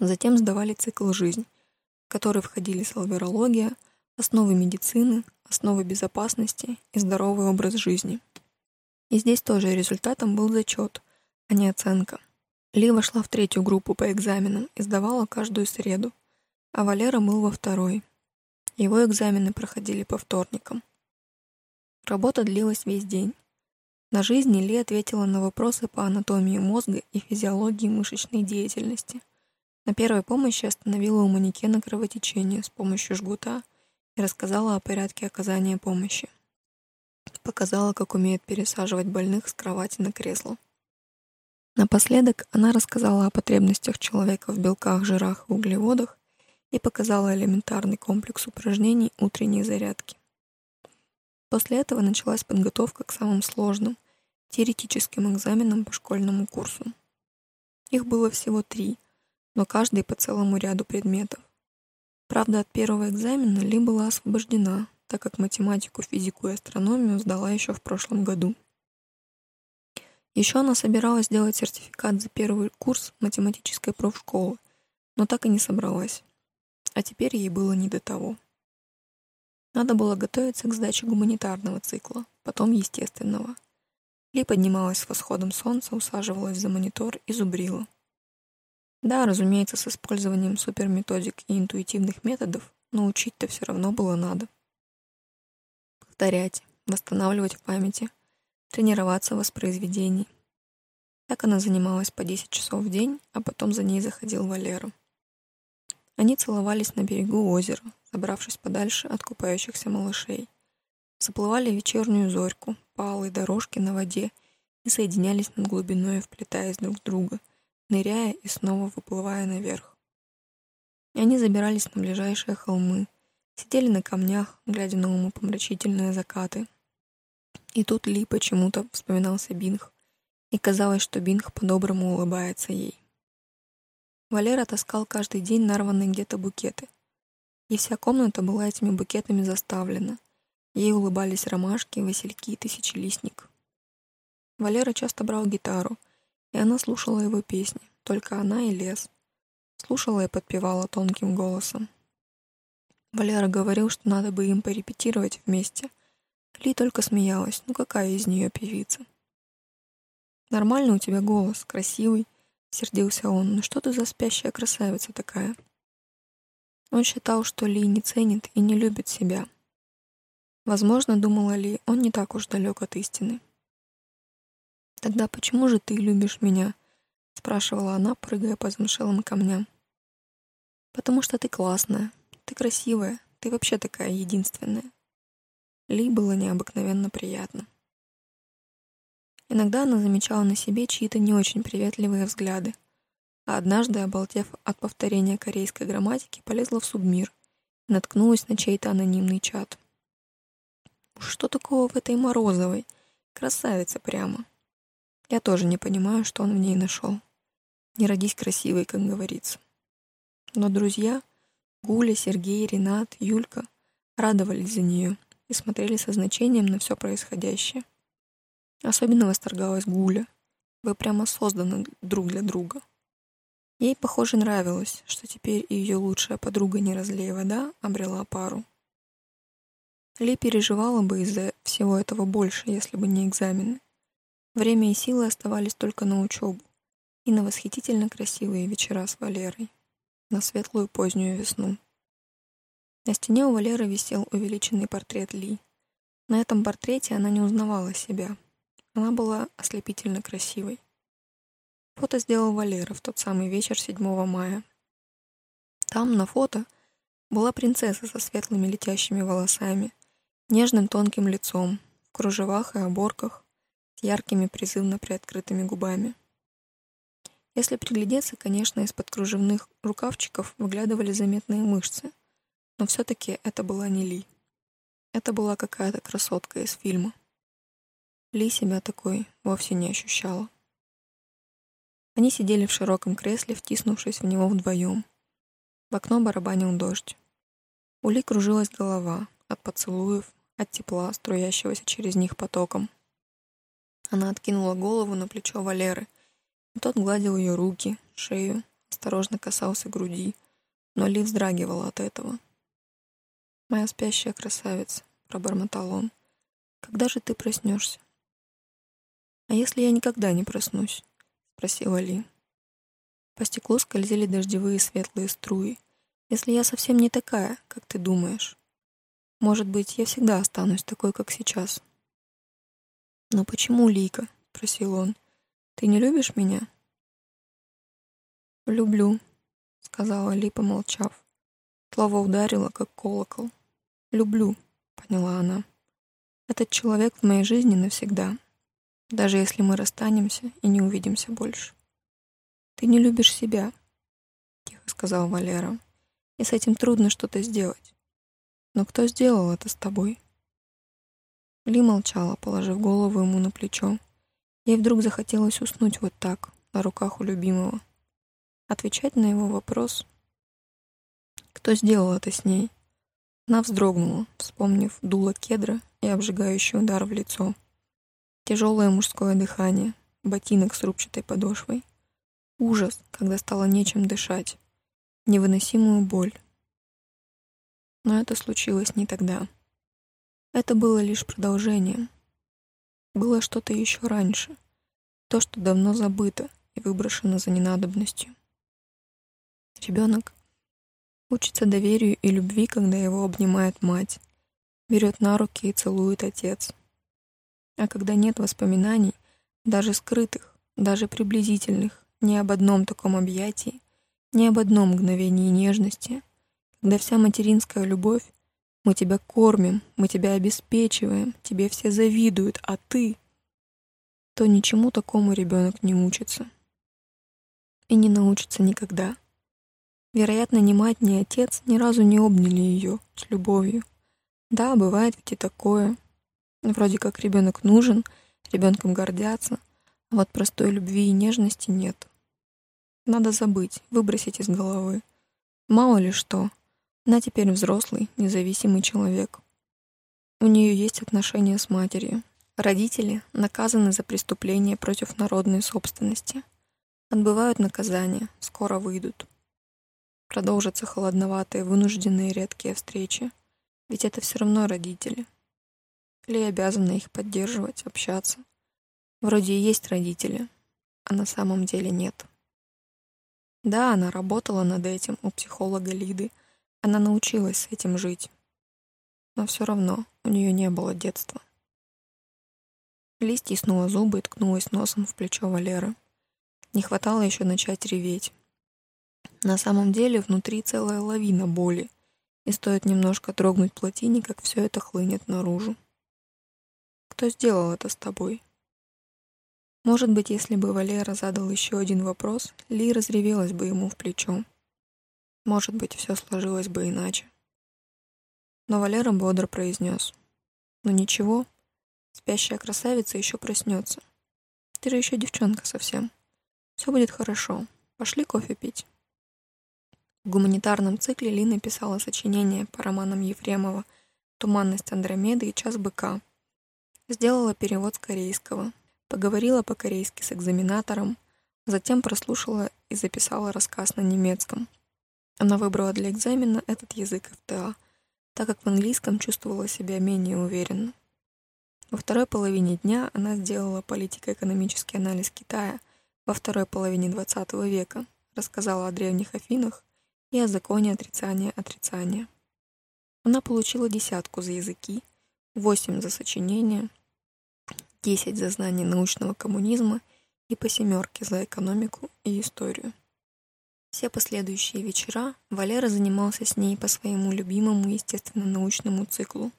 Затем сдавали цикл «Жизнь», в который входили салверология, основы медицины, основы безопасности и здоровый образ жизни. И здесь тоже результатом был зачет, а не оценка. Ли вошла в третью группу по экзаменам и сдавала каждую среду, а Валера был во второй. Его экзамены проходили по вторникам. Работа длилась весь день. На жизни Ли ответила на вопросы по анатомии мозга и физиологии мышечной деятельности. На первой помощи остановила у манекена кровотечение с помощью жгута и рассказала о порядке оказания помощи. Показала, как умеет пересаживать больных с кровати на кресло. Напоследок она рассказала о потребностях человека в белках, жирах и углеводах и показала элементарный комплекс упражнений утренней зарядки. После этого началась подготовка к самым сложным, теоретическим экзаменам по школьному курсу. Их было всего три, но каждый по целому ряду предметов. Правда, от первого экзамена Ли была освобождена, так как математику, физику и астрономию сдала еще в прошлом году. Еще она собиралась сделать сертификат за первый курс математической профшколы, но так и не собралась. А теперь ей было не до того. Надо было готовиться к сдаче гуманитарного цикла, потом естественного. Ли поднималась с восходом солнца, усаживалась за монитор и зубрила. Да, разумеется, с использованием суперметодик и интуитивных методов, но учить-то все равно было надо. Повторять, восстанавливать в памяти, тренироваться в воспроизведении. Так она занималась по 10 часов в день, а потом за ней заходил Валера. Они целовались на берегу озера, забравшись подальше от купающихся малышей. Заплывали вечернюю зорьку по алой дорожке на воде и соединялись над глубиной, вплетаясь друг в друга, ныряя и снова выплывая наверх. И они забирались на ближайшие холмы, сидели на камнях, глядя на умопомрачительные закаты, и тут Ли почему-то вспоминался Бинг, и казалось, что Бинг по-доброму улыбается ей. Валера таскал каждый день нарванные где-то букеты. И вся комната была этими букетами заставлена. Ей улыбались ромашки, васильки и тысячелистник. Валера часто брал гитару, и она слушала его песни, только она и лес. Слушала и подпевала тонким голосом. Валера говорил, что надо бы им порепетировать вместе. Ли только смеялась, ну какая из нее певица? Нормальный у тебя голос, красивый, сердился он. Ну что ты за спящая красавица такая? Он считал, что Ли не ценит и не любит себя. Возможно, думала Ли, он не так уж далек от истины. «Тогда почему же ты любишь меня?» — спрашивала она, прыгая по замшелым камням. «Потому что ты классная, ты красивая, ты вообще такая единственная». Ли было необыкновенно приятно. Иногда она замечала на себе чьи-то не очень приветливые взгляды, а однажды, обалдев от повторения корейской грамматики, полезла в субмир и наткнулась на чей-то анонимный чат. Что такого в этой Морозовой? Красавица прямо. Я тоже не понимаю, что он в ней нашел. Не родись красивой, как говорится. Но друзья, Гуля, Сергей, Ренат, Юлька, радовались за нее и смотрели со значением на все происходящее. Особенно восторгалась Гуля. Вы прямо созданы друг для друга. Ей, похоже, нравилось, что теперь и ее лучшая подруга «Не разлей вода» обрела пару. Ли переживала бы из-за всего этого больше, если бы не экзамены. Время и силы оставались только на учебу и на восхитительно красивые вечера с Валерой, на светлую позднюю весну. На стене у Валеры висел увеличенный портрет Ли. На этом портрете она не узнавала себя. Она была ослепительно красивой. Фото сделал Валера в тот самый вечер 7 мая. Там, на фото, была принцесса со светлыми летящими волосами, нежным тонким лицом, в кружевах и оборках, с яркими призывно приоткрытыми губами. Если приглядеться, конечно, из-под кружевных рукавчиков выглядывали заметные мышцы, но все-таки это была не Ли. Это была какая-то красотка из фильма. Ли себя такой вовсе не ощущала. Они сидели в широком кресле, втиснувшись в него вдвоем. В окно барабанил дождь. У Ли кружилась голова от поцелуев, от тепла, струящегося через них потоком. Она откинула голову на плечо Валеры, и тот гладил ее руки, шею, осторожно касался груди, но Ли вздрагивала от этого. «Моя спящая красавица», — пробормотал он, — «когда же ты проснешься?» «А если я никогда не проснусь?» — спросила Ли. По стеклу скользили дождевые светлые струи. «Если я совсем не такая, как ты думаешь, может быть, я всегда останусь такой, как сейчас?» «Но почему, Лика?» — спросил он. «Ты не любишь меня?» «Люблю», — сказала Ли, помолчав. Слово ударило, как колокол. «Люблю», — поняла она. «Этот человек в моей жизни навсегда, даже если мы расстанемся и не увидимся больше». «Ты не любишь себя», — тихо сказал Валера. «И с этим трудно что-то сделать. Но кто сделал это с тобой?» Ли молчала, положив голову ему на плечо. Ей вдруг захотелось уснуть вот так, на руках у любимого. Отвечать на его вопрос. Кто сделал это с ней? Она вздрогнула, вспомнив дуло кедра и обжигающий удар в лицо. Тяжелое мужское дыхание, ботинок с рубчатой подошвой. Ужас, когда стало нечем дышать. Невыносимую боль. Но это случилось не тогда. Это было лишь продолжением. Было что-то еще раньше, то, что давно забыто и выброшено за ненадобностью. Ребенок учится доверию и любви, когда его обнимает мать, берет на руки и целует отец. А когда нет воспоминаний, даже скрытых, даже приблизительных, ни об одном таком объятии, ни об одном мгновении нежности, когда вся материнская любовь мы тебя кормим, мы тебя обеспечиваем, тебе все завидуют, а ты... То ничему такому ребенок не учится. И не научится никогда. Вероятно, ни мать, ни отец ни разу не обняли ее с любовью. Да, бывает ведь и такое. Вроде как ребенок нужен, ребенком гордятся, а вот простой любви и нежности нет. Надо забыть, выбросить из головы. Мало ли что, она теперь взрослый, независимый человек. У нее есть отношения с матерью. Родители наказаны за преступления против народной собственности. Отбывают наказание, скоро выйдут. Продолжатся холодноватые, вынужденные редкие встречи. Ведь это все равно родители. Ли обязана их поддерживать, общаться. Вроде и есть родители, а на самом деле нет. Да, она работала над этим у психолога Лиды. Она научилась с этим жить. Но все равно у нее не было детства. Ли стиснула зубы и ткнулась носом в плечо Валеры. Не хватало еще начать реветь. На самом деле внутри целая лавина боли, и стоит немножко трогнуть плотине, как все это хлынет наружу. Кто сделал это с тобой? Может быть, если бы Валера задал еще один вопрос, Ли разревелась бы ему в плечо. Может быть, все сложилось бы иначе. Но Валера бодро произнес. «Ну ничего, спящая красавица еще проснется. Ты же еще девчонка совсем. Все будет хорошо. Пошли кофе пить». В гуманитарном цикле Ли написала сочинение по романам Ефремова «Туманность Андромеды» и «Час быка». Сделала перевод с корейского. Поговорила по-корейски с экзаменатором, затем прослушала и записала рассказ на немецком. Она выбрала для экзамена этот язык ФТА, так как в английском чувствовала себя менее уверенно. Во второй половине дня она сделала политико-экономический анализ Китая во второй половине XX века, рассказала о древних Афинах и о законе отрицания отрицания. Она получила десятку за языки, восемь за сочинение, десять за знание научного коммунизма и по семерке за экономику и историю. Все последующие вечера Валера занимался с ней по своему любимому естественно-научному циклу.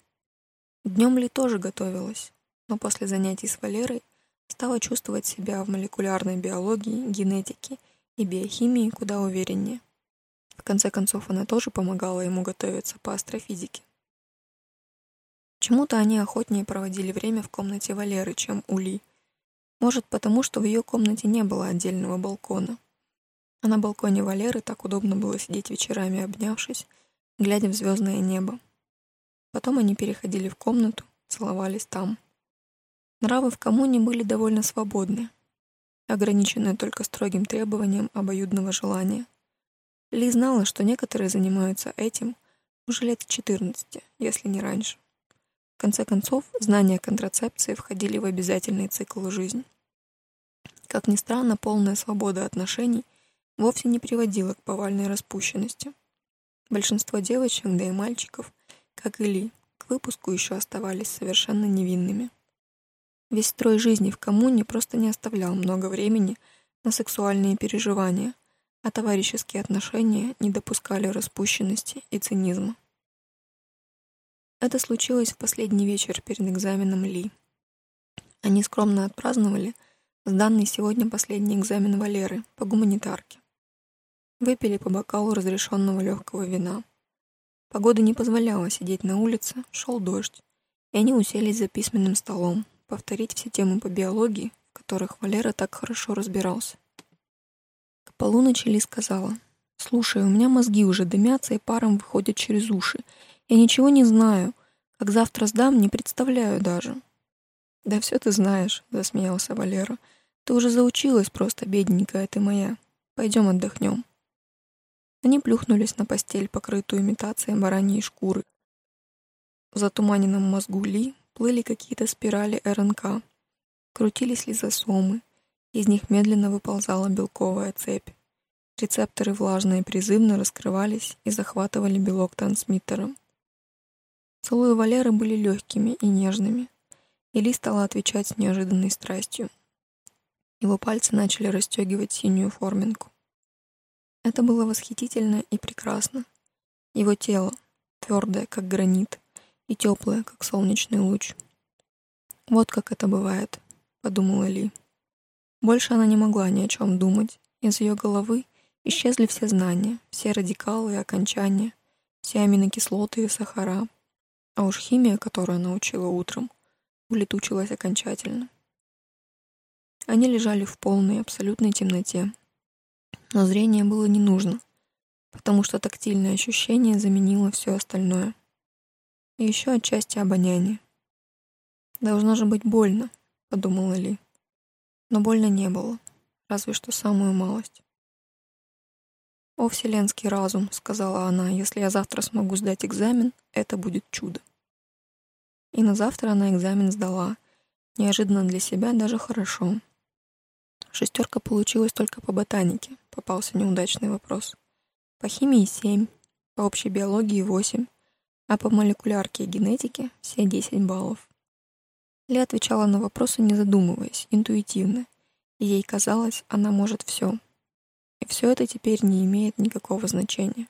Днем Ли тоже готовилась, но после занятий с Валерой стала чувствовать себя в молекулярной биологии, генетике и биохимии куда увереннее. В конце концов, она тоже помогала ему готовиться по астрофизике. Чему-то они охотнее проводили время в комнате Валеры, чем у Ли. Может, потому что в ее комнате не было отдельного балкона. А на балконе Валеры так удобно было сидеть вечерами, обнявшись, глядя в звездное небо. Потом они переходили в комнату, целовались там. Нравы в коммуне были довольно свободны, ограниченные только строгим требованием обоюдного желания — ли знала, что некоторые занимаются этим уже лет 14, если не раньше. В конце концов, знания контрацепции входили в обязательный цикл жизни. Как ни странно, полная свобода отношений вовсе не приводила к повальной распущенности. Большинство девочек, да и мальчиков, как и Ли, к выпуску еще оставались совершенно невинными. Весь строй жизни в коммуне просто не оставлял много времени на сексуальные переживания, а товарищеские отношения не допускали распущенности и цинизма. Это случилось в последний вечер перед экзаменом Ли. Они скромно отпраздновали сданный сегодня последний экзамен Валеры по гуманитарке. Выпили по бокалу разрешенного легкого вина. Погода не позволяла сидеть на улице, шел дождь, и они уселись за письменным столом, повторить все темы по биологии, в которых Валера так хорошо разбирался полуночи Ли сказала. «Слушай, у меня мозги уже дымятся и паром выходят через уши. Я ничего не знаю. Как завтра сдам, не представляю даже». «Да все ты знаешь», — засмеялся Валера. «Ты уже заучилась просто, бедненькая ты моя. Пойдем отдохнем». Они плюхнулись на постель, покрытую имитацией бараньей шкуры. В затуманенном мозгу Ли плыли какие-то спирали РНК. Крутились лизосомы, из них медленно выползала белковая цепь. Рецепторы влажно и призывно раскрывались и захватывали белок трансмиттера. Целуи Валеры были легкими и нежными. Или стала отвечать с неожиданной страстью. Его пальцы начали расстегивать синюю форминку. Это было восхитительно и прекрасно. Его тело, твердое, как гранит, и теплое, как солнечный луч. «Вот как это бывает», — подумала Ли. Больше она не могла ни о чем думать. Из ее головы исчезли все знания, все радикалы и окончания, все аминокислоты и сахара. А уж химия, которую она учила утром, улетучилась окончательно. Они лежали в полной, абсолютной темноте. Но зрение было не нужно, потому что тактильное ощущение заменило все остальное. и еще отчасти обоняние. «Должно же быть больно», — подумала Ли. Но больно не было, разве что самую малость. «О, вселенский разум», — сказала она, — «если я завтра смогу сдать экзамен, это будет чудо». И на завтра она экзамен сдала. Неожиданно для себя даже хорошо. Шестерка получилась только по ботанике, попался неудачный вопрос. По химии семь, по общей биологии восемь, а по молекулярке и генетике все десять баллов. Ли отвечала на вопросы, не задумываясь, интуитивно, ей казалось, она может все. И все это теперь не имеет никакого значения.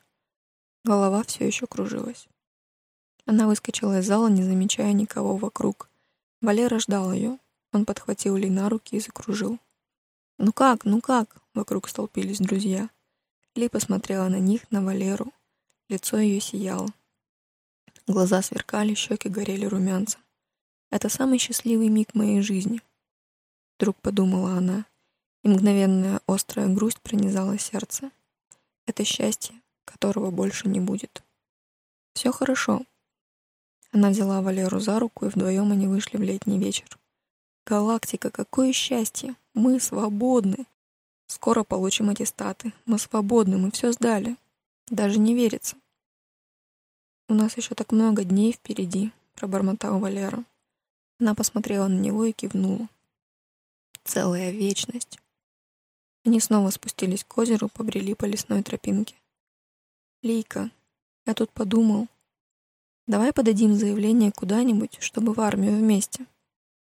Голова все еще кружилась. Она выскочила из зала, не замечая никого вокруг. Валера ждал ее. Он подхватил Ли на руки и закружил. «Ну как, ну как?» — вокруг столпились друзья. Ли посмотрела на них, на Валеру. Лицо ее сияло. Глаза сверкали, щеки горели румянцем. Это самый счастливый миг моей жизни. Вдруг подумала она, и мгновенная острая грусть пронизала сердце. Это счастье, которого больше не будет. Все хорошо. Она взяла Валеру за руку, и вдвоем они вышли в летний вечер. Галактика, какое счастье! Мы свободны! Скоро получим аттестаты. Мы свободны, мы все сдали. Даже не верится. У нас еще так много дней впереди, пробормотал Валера. Она посмотрела на него и кивнула. Целая вечность. Они снова спустились к озеру, побрели по лесной тропинке. Лейка, я тут подумал. Давай подадим заявление куда-нибудь, чтобы в армию вместе.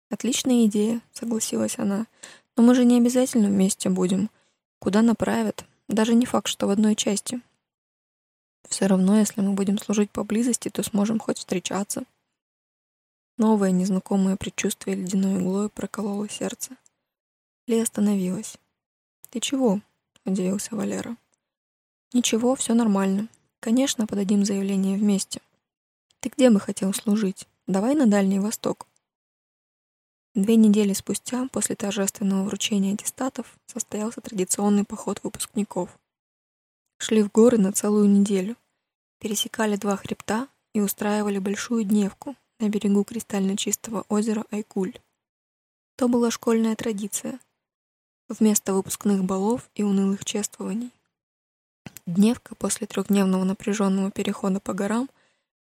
Отличная идея, согласилась она. Но мы же не обязательно вместе будем. Куда направят? Даже не факт, что в одной части. Все равно, если мы будем служить поблизости, то сможем хоть встречаться. Новое незнакомое предчувствие ледяной иглой прокололо сердце. Ли остановилась. «Ты чего?» — удивился Валера. «Ничего, все нормально. Конечно, подадим заявление вместе. Ты где бы хотел служить? Давай на Дальний Восток. Две недели спустя, после торжественного вручения аттестатов, состоялся традиционный поход выпускников. Шли в горы на целую неделю, пересекали два хребта и устраивали большую дневку на берегу кристально чистого озера Айкуль. То была школьная традиция. Вместо выпускных балов и унылых чествований. Дневка после трехдневного напряженного перехода по горам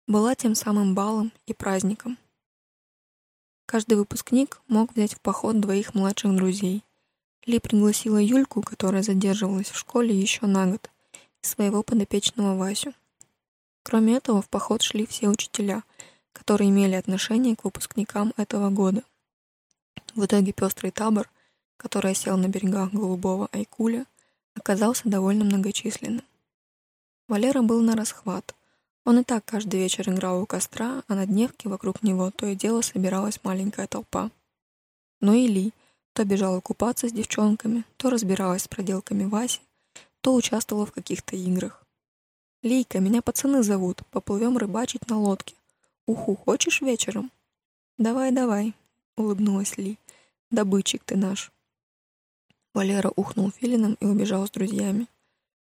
была тем самым балом и праздником — Каждый выпускник мог взять в поход двоих младших друзей. Ли пригласила Юльку, которая задерживалась в школе еще на год, и своего подопечного Васю. Кроме этого, в поход шли все учителя, которые имели отношение к выпускникам этого года. В итоге пестрый табор, который сел на берегах Голубого Айкуля, оказался довольно многочисленным. Валера был на расхват. Он и так каждый вечер играл у костра, а на дневке вокруг него то и дело собиралась маленькая толпа. Но и Ли то бежала купаться с девчонками, то разбиралась с проделками Васи, то участвовала в каких-то играх. «Лейка, меня пацаны зовут, поплывем рыбачить на лодке. Уху, хочешь вечером?» «Давай, давай», — улыбнулась Ли. «Добытчик ты наш». Валера ухнул филином и убежал с друзьями.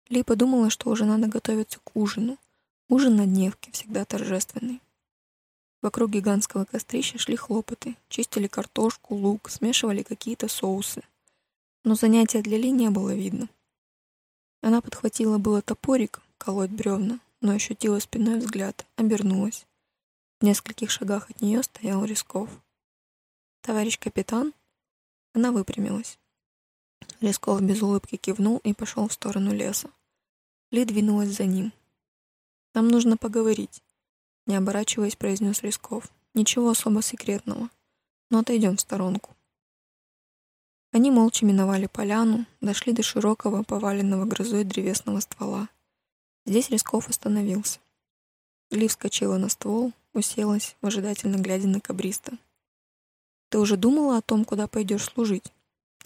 Ли подумала, что уже надо готовиться к ужину — Ужин на дневке всегда торжественный. Вокруг гигантского кострища шли хлопоты, чистили картошку, лук, смешивали какие-то соусы. Но занятия для Ли не было видно. Она подхватила было топорик, колоть бревна, но ощутила спиной взгляд, обернулась. В нескольких шагах от нее стоял Рисков. «Товарищ капитан?» Она выпрямилась. Рисков без улыбки кивнул и пошел в сторону леса. Ли двинулась за ним. Нам нужно поговорить», — не оборачиваясь, произнес Рисков. «Ничего особо секретного, но отойдем в сторонку». Они молча миновали поляну, дошли до широкого, поваленного грозой древесного ствола. Здесь Рисков остановился. Ли вскочила на ствол, уселась, выжидательно глядя на кабриста. «Ты уже думала о том, куда пойдешь служить?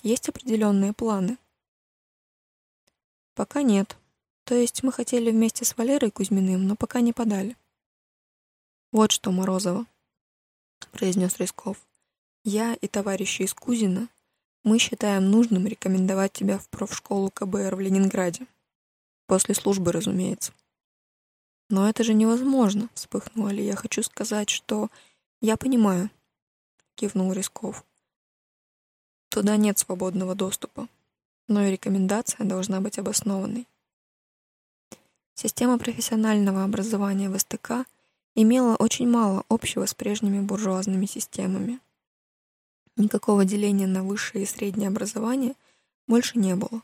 Есть определенные планы?» «Пока нет», то есть мы хотели вместе с Валерой Кузьминым, но пока не подали. Вот что, Морозова, произнес Рисков. Я и товарищи из Кузина, мы считаем нужным рекомендовать тебя в профшколу КБР в Ленинграде. После службы, разумеется. «Но это же невозможно!» — вспыхнула ли. «Я хочу сказать, что...» «Я понимаю», — кивнул Рисков. «Туда нет свободного доступа, но и рекомендация должна быть обоснованной. Система профессионального образования в СТК имела очень мало общего с прежними буржуазными системами. Никакого деления на высшее и среднее образование больше не было.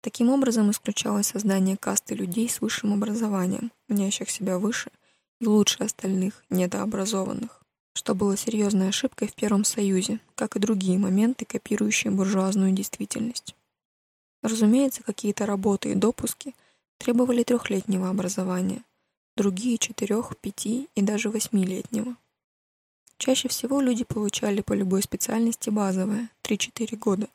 Таким образом исключалось создание касты людей с высшим образованием, мнящих себя выше и лучше остальных недообразованных, что было серьезной ошибкой в Первом Союзе, как и другие моменты, копирующие буржуазную действительность. Разумеется, какие-то работы и допуски требовали трехлетнего образования, другие — четырех, пяти и даже восьмилетнего. Чаще всего люди получали по любой специальности базовое — 3-4 года,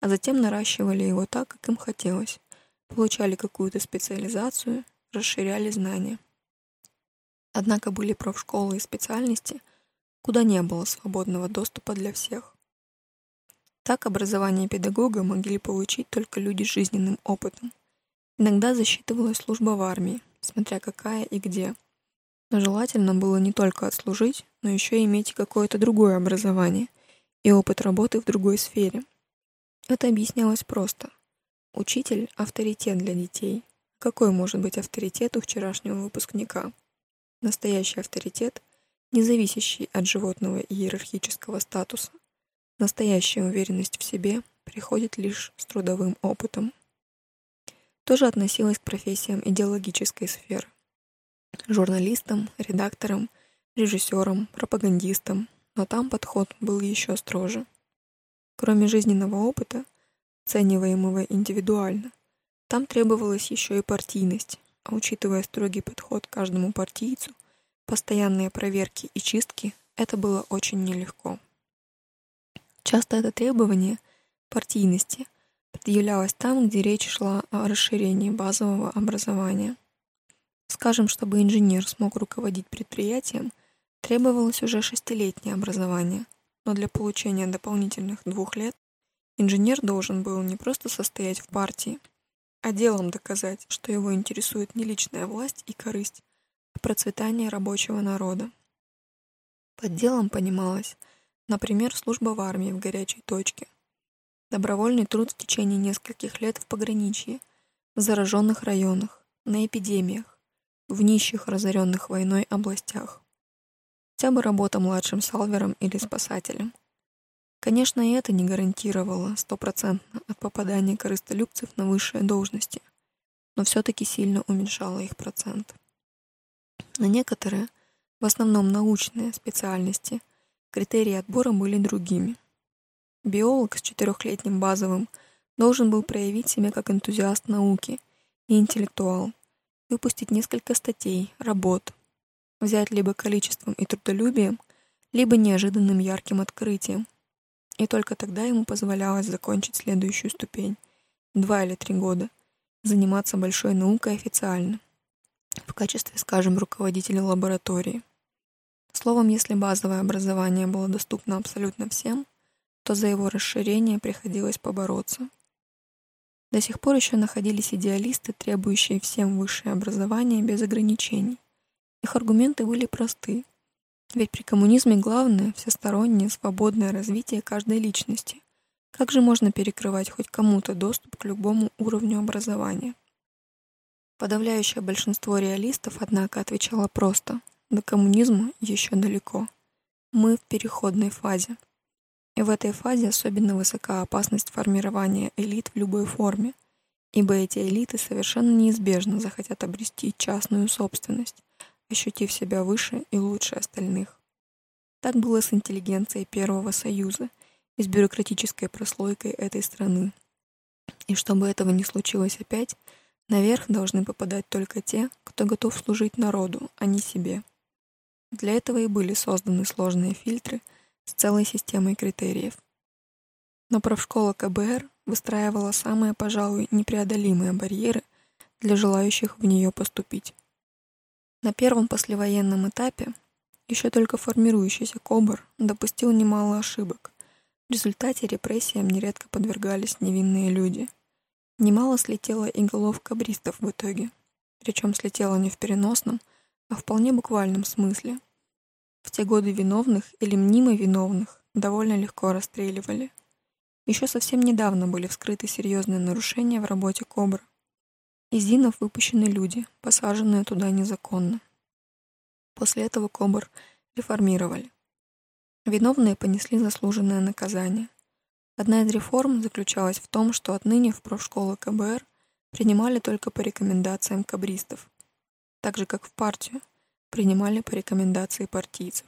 а затем наращивали его так, как им хотелось, получали какую-то специализацию, расширяли знания. Однако были профшколы и специальности, куда не было свободного доступа для всех. Так образование педагога могли получить только люди с жизненным опытом. Иногда засчитывалась служба в армии, смотря какая и где — но желательно было не только отслужить, но еще и иметь какое-то другое образование и опыт работы в другой сфере. Это объяснялось просто. Учитель — авторитет для детей. Какой может быть авторитет у вчерашнего выпускника? Настоящий авторитет, не зависящий от животного иерархического статуса. Настоящая уверенность в себе приходит лишь с трудовым опытом. Тоже относилось к профессиям идеологической сферы журналистом, редактором, режиссером, пропагандистом, но там подход был еще строже. Кроме жизненного опыта, оцениваемого индивидуально, там требовалась еще и партийность, а учитывая строгий подход к каждому партийцу, постоянные проверки и чистки, это было очень нелегко. Часто это требование партийности предъявлялось там, где речь шла о расширении базового образования. Скажем, чтобы инженер смог руководить предприятием, требовалось уже шестилетнее образование, но для получения дополнительных двух лет инженер должен был не просто состоять в партии, а делом доказать, что его интересует не личная власть и корысть, а процветание рабочего народа. Под делом понималось, например, служба в армии в горячей точке, добровольный труд в течение нескольких лет в пограничье, в зараженных районах, на эпидемиях, в нищих, разоренных войной областях. Хотя бы работа младшим салвером или спасателем. Конечно, и это не гарантировало стопроцентно от попадания корыстолюбцев на высшие должности, но все-таки сильно уменьшало их процент. На некоторые, в основном научные специальности, критерии отбора были другими. Биолог с четырехлетним базовым должен был проявить себя как энтузиаст науки и интеллектуал, выпустить несколько статей, работ, взять либо количеством и трудолюбием, либо неожиданным ярким открытием. И только тогда ему позволялось закончить следующую ступень, два или три года, заниматься большой наукой официально, в качестве, скажем, руководителя лаборатории. Словом, если базовое образование было доступно абсолютно всем, то за его расширение приходилось побороться – до сих пор еще находились идеалисты, требующие всем высшее образование без ограничений. Их аргументы были просты. Ведь при коммунизме главное — всестороннее, свободное развитие каждой личности. Как же можно перекрывать хоть кому-то доступ к любому уровню образования? Подавляющее большинство реалистов, однако, отвечало просто. До коммунизма еще далеко. Мы в переходной фазе. И в этой фазе особенно высока опасность формирования элит в любой форме, ибо эти элиты совершенно неизбежно захотят обрести частную собственность, ощутив себя выше и лучше остальных. Так было с интеллигенцией Первого Союза и с бюрократической прослойкой этой страны. И чтобы этого не случилось опять, наверх должны попадать только те, кто готов служить народу, а не себе. Для этого и были созданы сложные фильтры — с целой системой критериев. Но профшкола КБР выстраивала самые, пожалуй, непреодолимые барьеры для желающих в нее поступить. На первом послевоенном этапе еще только формирующийся КОБР допустил немало ошибок. В результате репрессиям нередко подвергались невинные люди. Немало слетело и голов кабристов в итоге. причем слетела не в переносном, а вполне буквальном смысле. В те годы виновных или мнимо виновных довольно легко расстреливали. Еще совсем недавно были вскрыты серьезные нарушения в работе Кобра. Из Зинов выпущены люди, посаженные туда незаконно. После этого Кобр реформировали. Виновные понесли заслуженное наказание. Одна из реформ заключалась в том, что отныне в профшколы КБР принимали только по рекомендациям кабристов, так же как в партию принимали по рекомендации партийцев.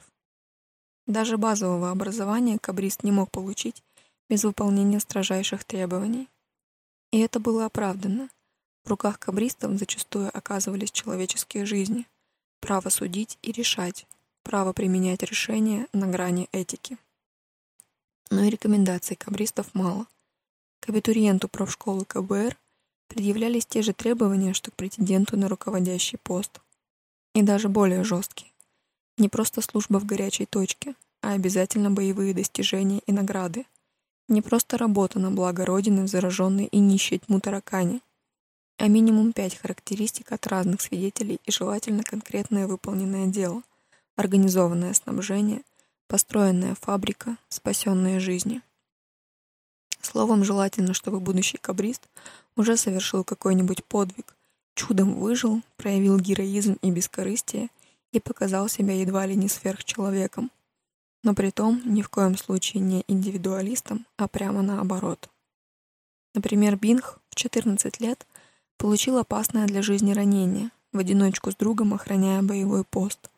Даже базового образования кабрист не мог получить без выполнения строжайших требований. И это было оправдано. В руках кабристов зачастую оказывались человеческие жизни, право судить и решать, право применять решения на грани этики. Но и рекомендаций кабристов мало. К абитуриенту профшколы КБР предъявлялись те же требования, что к претенденту на руководящий пост. И даже более жесткие. Не просто служба в горячей точке, а обязательно боевые достижения и награды. Не просто работа на благо Родины в зараженной и нищей тьму таракане, а минимум пять характеристик от разных свидетелей и желательно конкретное выполненное дело, организованное снабжение, построенная фабрика, спасенные жизни. Словом, желательно, чтобы будущий кабрист уже совершил какой-нибудь подвиг, чудом выжил, проявил героизм и бескорыстие и показал себя едва ли не сверхчеловеком, но при том ни в коем случае не индивидуалистом, а прямо наоборот. Например, Бинг в 14 лет получил опасное для жизни ранение, в одиночку с другом охраняя боевой пост.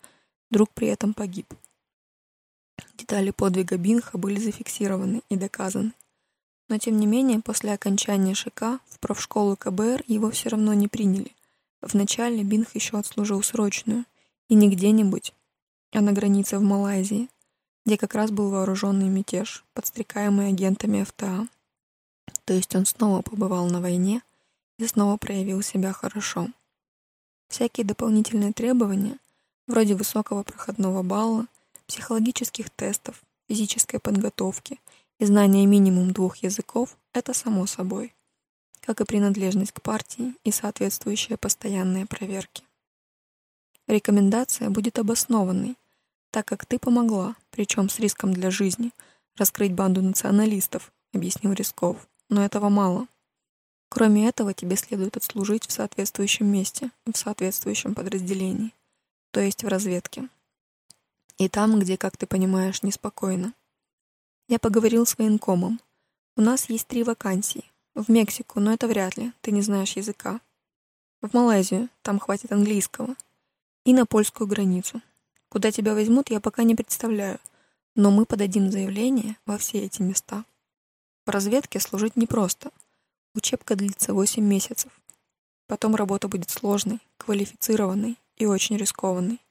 Друг при этом погиб. Детали подвига Бинха были зафиксированы и доказаны. Но тем не менее, после окончания ШК в профшколу КБР его все равно не приняли. Вначале Бинх еще отслужил срочную, и не где-нибудь, а на границе в Малайзии, где как раз был вооруженный мятеж, подстрекаемый агентами ФТА. То есть он снова побывал на войне и снова проявил себя хорошо. Всякие дополнительные требования, вроде высокого проходного балла, психологических тестов, физической подготовки и знания минимум двух языков — это само собой, как и принадлежность к партии и соответствующие постоянные проверки. Рекомендация будет обоснованной, так как ты помогла, причем с риском для жизни, раскрыть банду националистов, объяснил Рисков. Но этого мало. Кроме этого, тебе следует отслужить в соответствующем месте, в соответствующем подразделении, то есть в разведке. И там, где, как ты понимаешь, неспокойно. Я поговорил с военкомом. У нас есть три вакансии. В Мексику, но это вряд ли, ты не знаешь языка. В Малайзию, там хватит английского. И на польскую границу. Куда тебя возьмут, я пока не представляю. Но мы подадим заявление во все эти места. В разведке служить непросто. Учебка длится 8 месяцев. Потом работа будет сложной, квалифицированной и очень рискованной.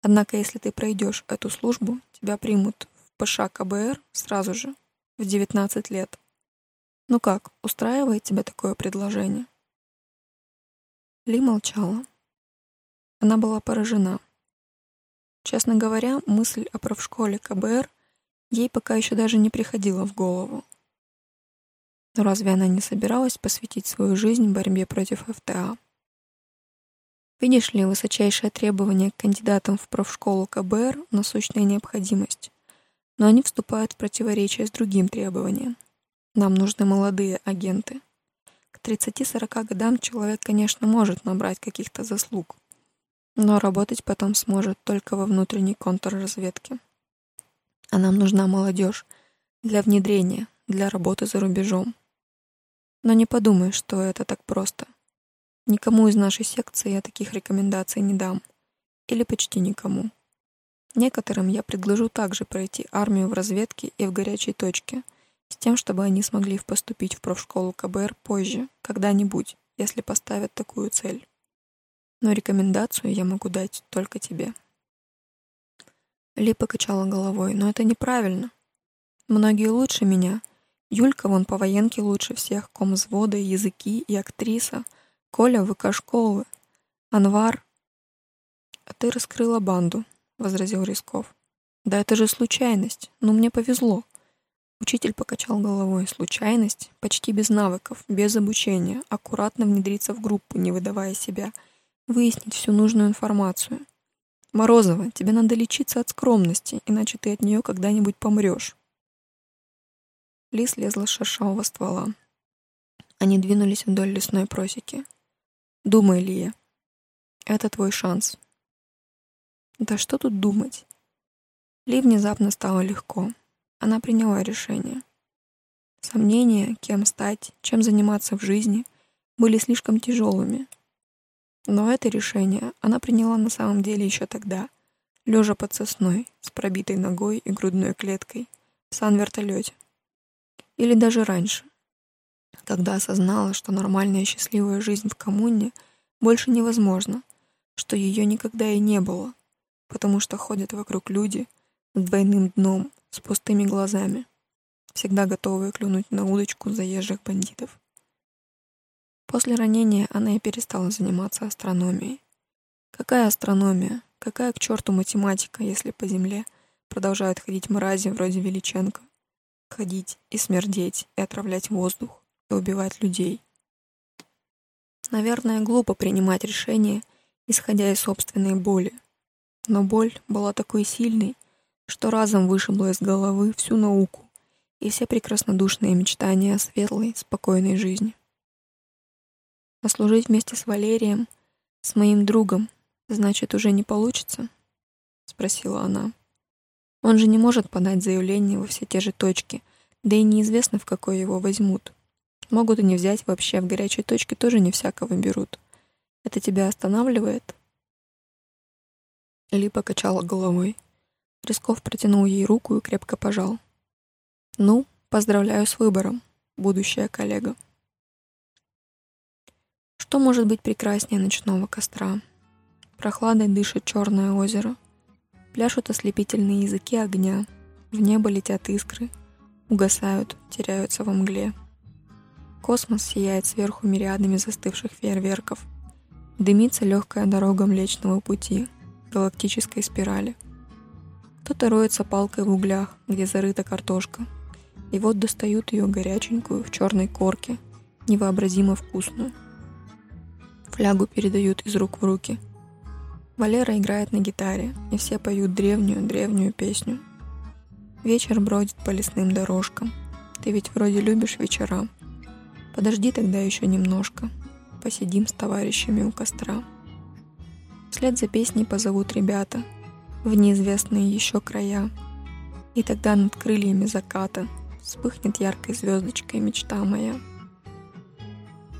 Однако, если ты пройдешь эту службу, тебя примут ПШ КБР сразу же, в 19 лет. Ну как, устраивает тебя такое предложение? Ли молчала. Она была поражена. Честно говоря, мысль о профшколе КБР ей пока еще даже не приходила в голову. Но разве она не собиралась посвятить свою жизнь борьбе против ФТА? Видишь ли, высочайшее требование к кандидатам в профшколу КБР — насущная необходимость. Но они вступают в противоречие с другим требованием. Нам нужны молодые агенты. К 30-40 годам человек, конечно, может набрать каких-то заслуг, но работать потом сможет только во внутренней контрразведке. А нам нужна молодежь для внедрения, для работы за рубежом. Но не подумай, что это так просто. Никому из нашей секции я таких рекомендаций не дам. Или почти никому. Некоторым я предложу также пройти армию в разведке и в горячей точке, с тем, чтобы они смогли поступить в профшколу КБР позже, когда-нибудь, если поставят такую цель. Но рекомендацию я могу дать только тебе. Ли покачала головой, но это неправильно. Многие лучше меня. Юлька вон по военке лучше всех, ком взвода, языки и актриса — Коля ВК школы. Анвар. А ты раскрыла банду, возразил Рисков. Да это же случайность. Ну мне повезло. Учитель покачал головой. Случайность, почти без навыков, без обучения, аккуратно внедриться в группу, не выдавая себя, выяснить всю нужную информацию. Морозова, тебе надо лечиться от скромности, иначе ты от нее когда-нибудь помрешь. Ли слезла с шершавого ствола. Они двинулись вдоль лесной просеки. Думай, Лия. Это твой шанс. Да что тут думать? Ли внезапно стало легко. Она приняла решение. Сомнения, кем стать, чем заниматься в жизни, были слишком тяжелыми. Но это решение она приняла на самом деле еще тогда, лежа под сосной, с пробитой ногой и грудной клеткой, в сан-вертолете. Или даже раньше, когда осознала, что нормальная счастливая жизнь в коммуне больше невозможна, что ее никогда и не было, потому что ходят вокруг люди с двойным дном, с пустыми глазами, всегда готовые клюнуть на удочку заезжих бандитов. После ранения она и перестала заниматься астрономией. Какая астрономия? Какая к черту математика, если по земле продолжают ходить мрази вроде Величенко? Ходить и смердеть, и отравлять воздух, и убивать людей. Наверное, глупо принимать решения, исходя из собственной боли. Но боль была такой сильной, что разом вышибла из головы всю науку и все прекраснодушные мечтания о светлой, спокойной жизни. А служить вместе с Валерием, с моим другом, значит, уже не получится? Спросила она. Он же не может подать заявление во все те же точки, да и неизвестно, в какой его возьмут. Могут и не взять вообще, в горячей точке тоже не всякого берут. Это тебя останавливает? Ли покачала головой. Рисков протянул ей руку и крепко пожал. «Ну, поздравляю с выбором, будущая коллега». Что может быть прекраснее ночного костра? Прохладой дышит черное озеро. Пляшут ослепительные языки огня. В небо летят искры. Угасают, теряются во мгле. Космос сияет сверху мириадами застывших фейерверков. Дымится легкая дорога Млечного Пути, галактической спирали. Кто-то роется палкой в углях, где зарыта картошка. И вот достают ее горяченькую в черной корке, невообразимо вкусную. Флягу передают из рук в руки. Валера играет на гитаре, и все поют древнюю-древнюю песню. Вечер бродит по лесным дорожкам. Ты ведь вроде любишь вечера. Подожди тогда еще немножко. Посидим с товарищами у костра. Вслед за песней позовут ребята в неизвестные еще края. И тогда над крыльями заката вспыхнет яркой звездочкой мечта моя.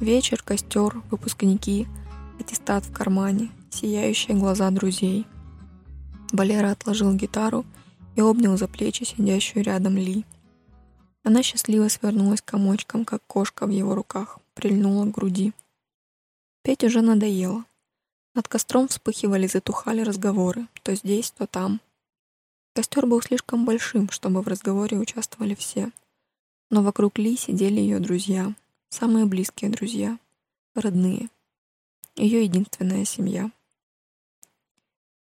Вечер, костер, выпускники, аттестат в кармане, сияющие глаза друзей. Валера отложил гитару и обнял за плечи сидящую рядом Ли. Она счастливо свернулась комочком, как кошка в его руках, прильнула к груди. Петь уже надоело. Над костром вспыхивали, затухали разговоры, то здесь, то там. Костер был слишком большим, чтобы в разговоре участвовали все. Но вокруг Ли сидели ее друзья, Самые близкие друзья, родные. Ее единственная семья.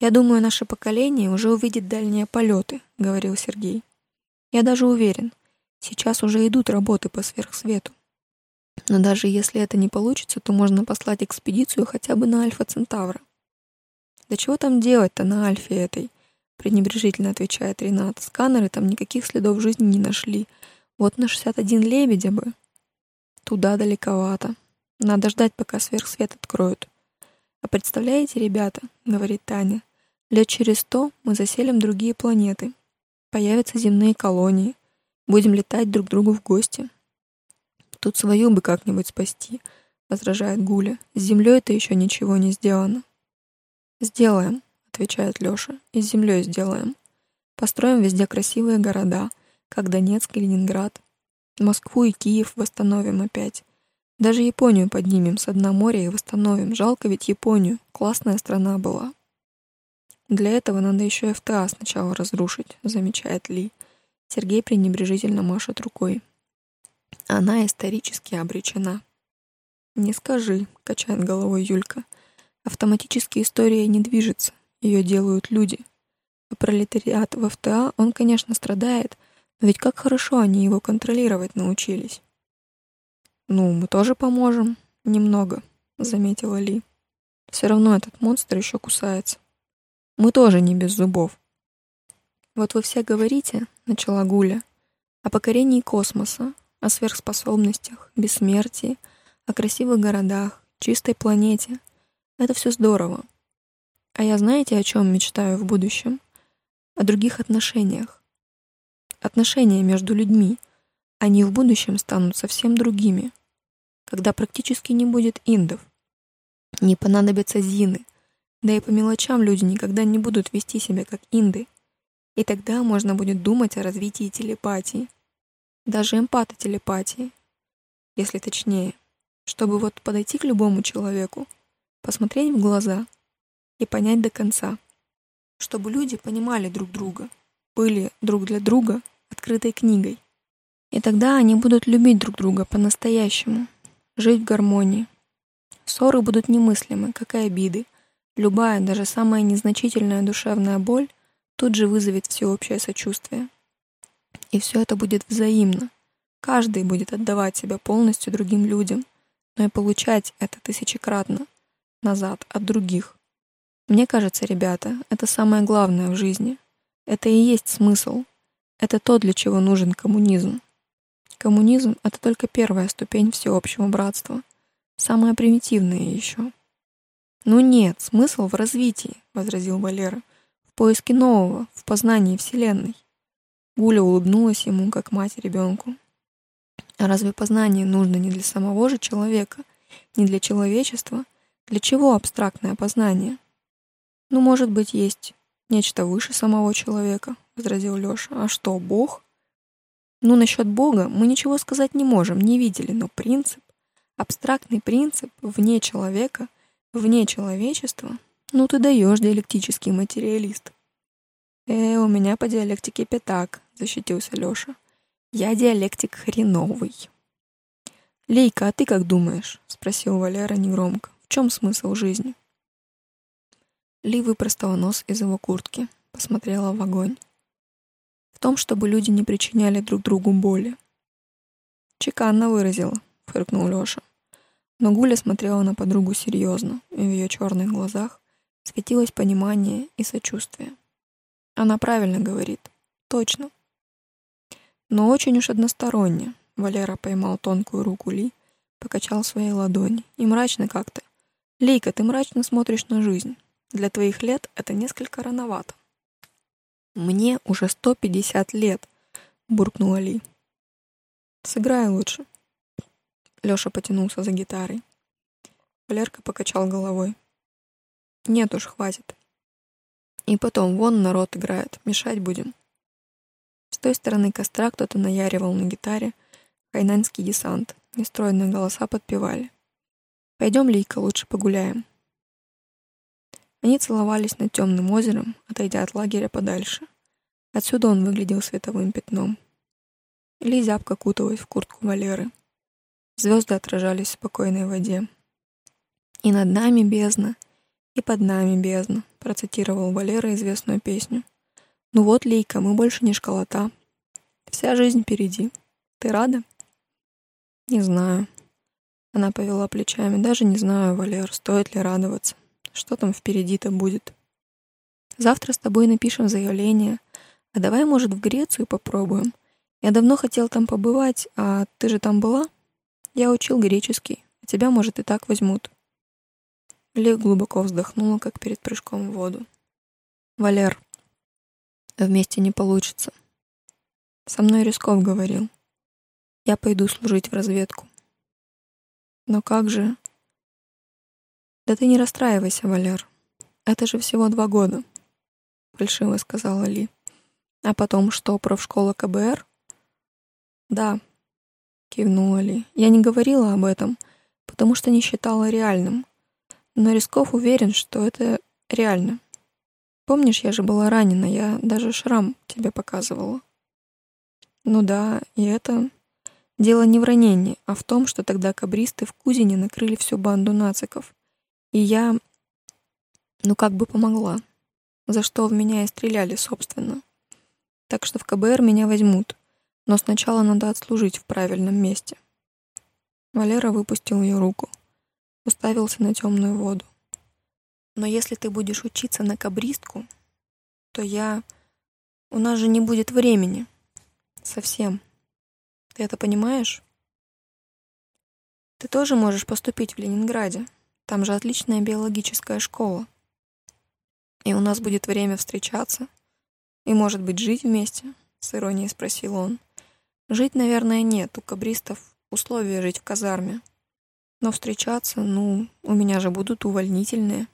«Я думаю, наше поколение уже увидит дальние полеты», — говорил Сергей. «Я даже уверен, сейчас уже идут работы по сверхсвету. Но даже если это не получится, то можно послать экспедицию хотя бы на Альфа Центавра. Да чего там делать-то на Альфе этой? пренебрежительно отвечает Ренат. Сканеры там никаких следов жизни не нашли. Вот на 61 лебедя бы. Туда далековато. Надо ждать, пока сверхсвет откроют. А представляете, ребята, говорит Таня, лет через сто мы заселим другие планеты. Появятся земные колонии. Будем летать друг к другу в гости. Тут свою бы как-нибудь спасти, возражает Гуля. С землей это еще ничего не сделано. Сделаем, отвечает Лёша. И с землей сделаем. Построим везде красивые города, как Донецк и Ленинград. Москву и Киев восстановим опять. Даже Японию поднимем с дна моря и восстановим. Жалко ведь Японию. Классная страна была. Для этого надо еще ФТА сначала разрушить, замечает Ли. Сергей пренебрежительно машет рукой. Она исторически обречена. Не скажи, качает головой Юлька. Автоматически история не движется. Ее делают люди. А пролетариат в ФТА, он, конечно, страдает, но ведь как хорошо они его контролировать научились. «Ну, мы тоже поможем. Немного», — заметила Ли. Все равно этот монстр еще кусается. Мы тоже не без зубов. Вот вы все говорите, начала Гуля, о покорении космоса, о сверхспособностях, бессмертии, о красивых городах, чистой планете. Это все здорово. А я знаете, о чем мечтаю в будущем? О других отношениях. Отношения между людьми. Они в будущем станут совсем другими. Когда практически не будет индов. Не понадобятся зины. Да и по мелочам люди никогда не будут вести себя как инды. И тогда можно будет думать о развитии телепатии. Даже эмпатотелепатии, если точнее чтобы вот подойти к любому человеку, посмотреть в глаза и понять до конца, чтобы люди понимали друг друга, были друг для друга открытой книгой. И тогда они будут любить друг друга по-настоящему, жить в гармонии. Ссоры будут немыслимы, как и обиды. Любая, даже самая незначительная душевная боль тут же вызовет всеобщее сочувствие. И все это будет взаимно. Каждый будет отдавать себя полностью другим людям — но и получать это тысячекратно назад от других. Мне кажется, ребята, это самое главное в жизни. Это и есть смысл. Это то, для чего нужен коммунизм. Коммунизм — это только первая ступень всеобщего братства. Самая примитивная еще. «Ну нет, смысл в развитии», — возразил Валера. «В поиске нового, в познании Вселенной». Гуля улыбнулась ему, как мать ребенку. А разве познание нужно не для самого же человека, не для человечества? Для чего абстрактное познание? Ну, может быть, есть нечто выше самого человека, возразил Лёша. А что, Бог? Ну, насчет Бога мы ничего сказать не можем, не видели, но принцип, абстрактный принцип вне человека, вне человечества, ну ты даешь диалектический материалист. Э, у меня по диалектике пятак, защитился Лёша. Я диалектик хреновый. Лейка, а ты как думаешь? Спросил Валера негромко. В чем смысл жизни? Ли выпростала нос из его куртки, посмотрела в огонь. В том, чтобы люди не причиняли друг другу боли. Чеканно выразила, фыркнул Лёша. Но Гуля смотрела на подругу серьезно, и в ее черных глазах светилось понимание и сочувствие. Она правильно говорит. Точно. Но очень уж односторонне. Валера поймал тонкую руку Ли, покачал своей ладони. И мрачно как-то. Лейка, ты мрачно смотришь на жизнь. Для твоих лет это несколько рановато. Мне уже 150 лет, буркнула Ли. Сыграй лучше. Лёша потянулся за гитарой. Валерка покачал головой. Нет уж, хватит. И потом, вон народ играет, мешать будем. С той стороны костра кто-то наяривал на гитаре хайнанский десант, нестройные голоса подпевали. «Пойдем, Лейка, лучше погуляем». Они целовались над темным озером, отойдя от лагеря подальше. Отсюда он выглядел световым пятном. Ли зябко куталась в куртку Валеры. Звезды отражались в спокойной воде. «И над нами бездна, и под нами бездна», процитировал Валера известную песню. Ну вот, Лейка, мы больше не школота. Вся жизнь впереди. Ты рада? Не знаю. Она повела плечами. Даже не знаю, Валер, стоит ли радоваться. Что там впереди-то будет? Завтра с тобой напишем заявление. А давай, может, в Грецию попробуем? Я давно хотел там побывать, а ты же там была? Я учил греческий. А тебя, может, и так возьмут. Ли глубоко вздохнула, как перед прыжком в воду. Валер, Вместе не получится. Со мной Рисков говорил. Я пойду служить в разведку. Но как же... Да ты не расстраивайся, Валер. Это же всего два года. Фальшиво сказала Ли. А потом что, профшкола КБР? Да, кивнула Ли. Я не говорила об этом, потому что не считала реальным. Но Рисков уверен, что это реально. Помнишь, я же была ранена, я даже шрам тебе показывала. Ну да, и это... Дело не в ранении, а в том, что тогда кабристы в Кузине накрыли всю банду нациков. И я... Ну как бы помогла. За что в меня и стреляли, собственно. Так что в КБР меня возьмут. Но сначала надо отслужить в правильном месте. Валера выпустил ее руку. Уставился на темную воду. Но если ты будешь учиться на кабристку, то я... У нас же не будет времени. Совсем. Ты это понимаешь? Ты тоже можешь поступить в Ленинграде. Там же отличная биологическая школа. И у нас будет время встречаться. И, может быть, жить вместе? С иронией спросил он. Жить, наверное, нет. У кабристов условия жить в казарме. Но встречаться, ну, у меня же будут увольнительные.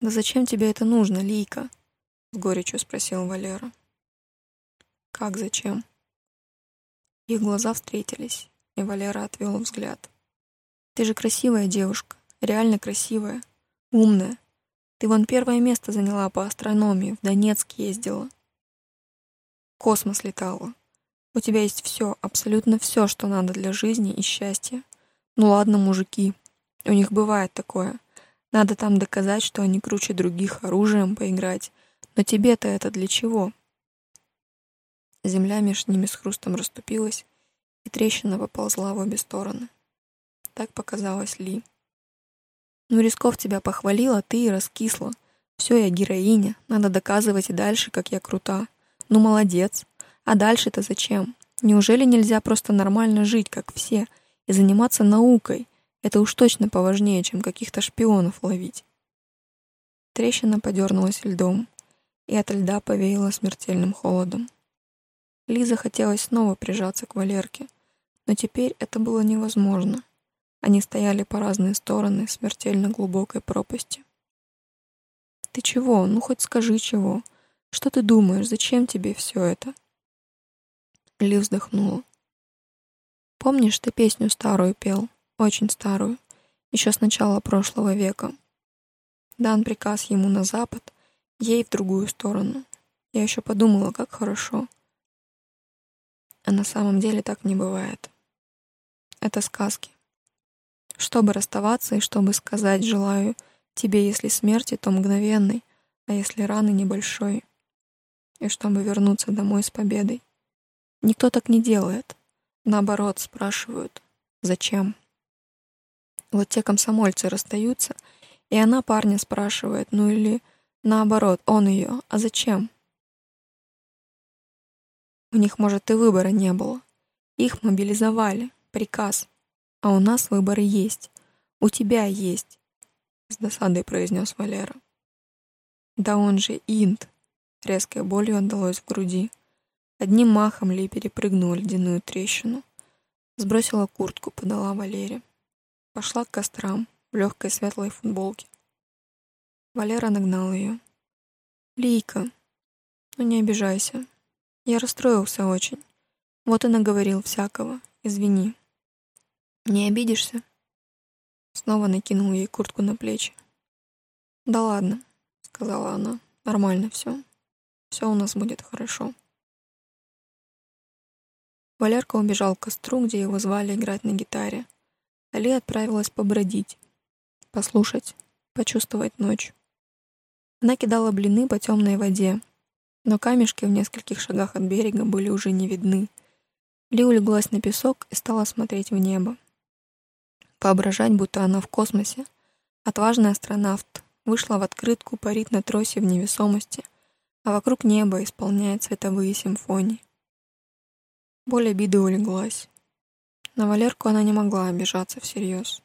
«Да зачем тебе это нужно, Лийка?» — с горечью спросил Валера. «Как зачем?» Их глаза встретились, и Валера отвел взгляд. «Ты же красивая девушка, реально красивая, умная. Ты вон первое место заняла по астрономии, в Донецк ездила. космос летала. У тебя есть все, абсолютно все, что надо для жизни и счастья. Ну ладно, мужики, у них бывает такое — надо там доказать, что они круче других, оружием поиграть. Но тебе-то это для чего? Земля между ними с хрустом расступилась, и трещина поползла в обе стороны. Так показалось Ли. «Ну, Рисков тебя похвалил, а ты и раскисла. Все, я героиня, надо доказывать и дальше, как я крута. Ну, молодец. А дальше-то зачем? Неужели нельзя просто нормально жить, как все, и заниматься наукой, это уж точно поважнее, чем каких-то шпионов ловить. Трещина подернулась льдом, и от льда повеяло смертельным холодом. Лиза хотелось снова прижаться к Валерке, но теперь это было невозможно. Они стояли по разные стороны смертельно глубокой пропасти. «Ты чего? Ну хоть скажи чего. Что ты думаешь? Зачем тебе все это?» Ли вздохнула. «Помнишь, ты песню старую пел?» Очень старую, еще с начала прошлого века. Дан приказ ему на запад, ей в другую сторону. Я еще подумала, как хорошо. А на самом деле так не бывает. Это сказки. Чтобы расставаться и чтобы сказать «желаю тебе, если смерти, то мгновенной, а если раны небольшой», и чтобы вернуться домой с победой. Никто так не делает. Наоборот, спрашивают «Зачем?». Вот те комсомольцы расстаются, и она парня спрашивает, ну или наоборот, он ее, а зачем? У них, может, и выбора не было. Их мобилизовали, приказ. А у нас выборы есть. У тебя есть, с досадой произнес Валера. Да он же инт. Резкой болью отдалось в груди. Одним махом Ли перепрыгнула ледяную трещину. Сбросила куртку, подала Валере. Пошла к кострам в легкой светлой футболке. Валера нагнал ее. «Лийка, ну не обижайся. Я расстроился очень. Вот и наговорил всякого. Извини. Не обидишься?» Снова накинул ей куртку на плечи. «Да ладно», — сказала она. «Нормально все. Все у нас будет хорошо». Валерка убежал к костру, где его звали играть на гитаре. Али отправилась побродить, послушать, почувствовать ночь. Она кидала блины по темной воде, но камешки в нескольких шагах от берега были уже не видны. Ли улеглась на песок и стала смотреть в небо. Поображать, будто она в космосе. Отважный астронавт вышла в открытку, парит на тросе в невесомости, а вокруг неба исполняет световые симфонии. Боль обиды улеглась. На Валерку она не могла обижаться всерьез.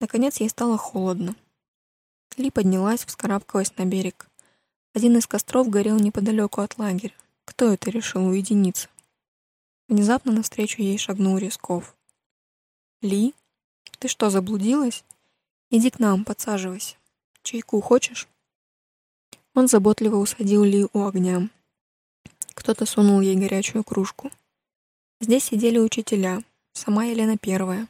Наконец ей стало холодно. Ли поднялась, вскарабкалась на берег. Один из костров горел неподалеку от лагеря. Кто это решил уединиться? Внезапно навстречу ей шагнул Рисков. «Ли, ты что, заблудилась? Иди к нам, подсаживайся. Чайку хочешь?» Он заботливо усадил Ли у огня. Кто-то сунул ей горячую кружку. Здесь сидели учителя, сама Елена Первая,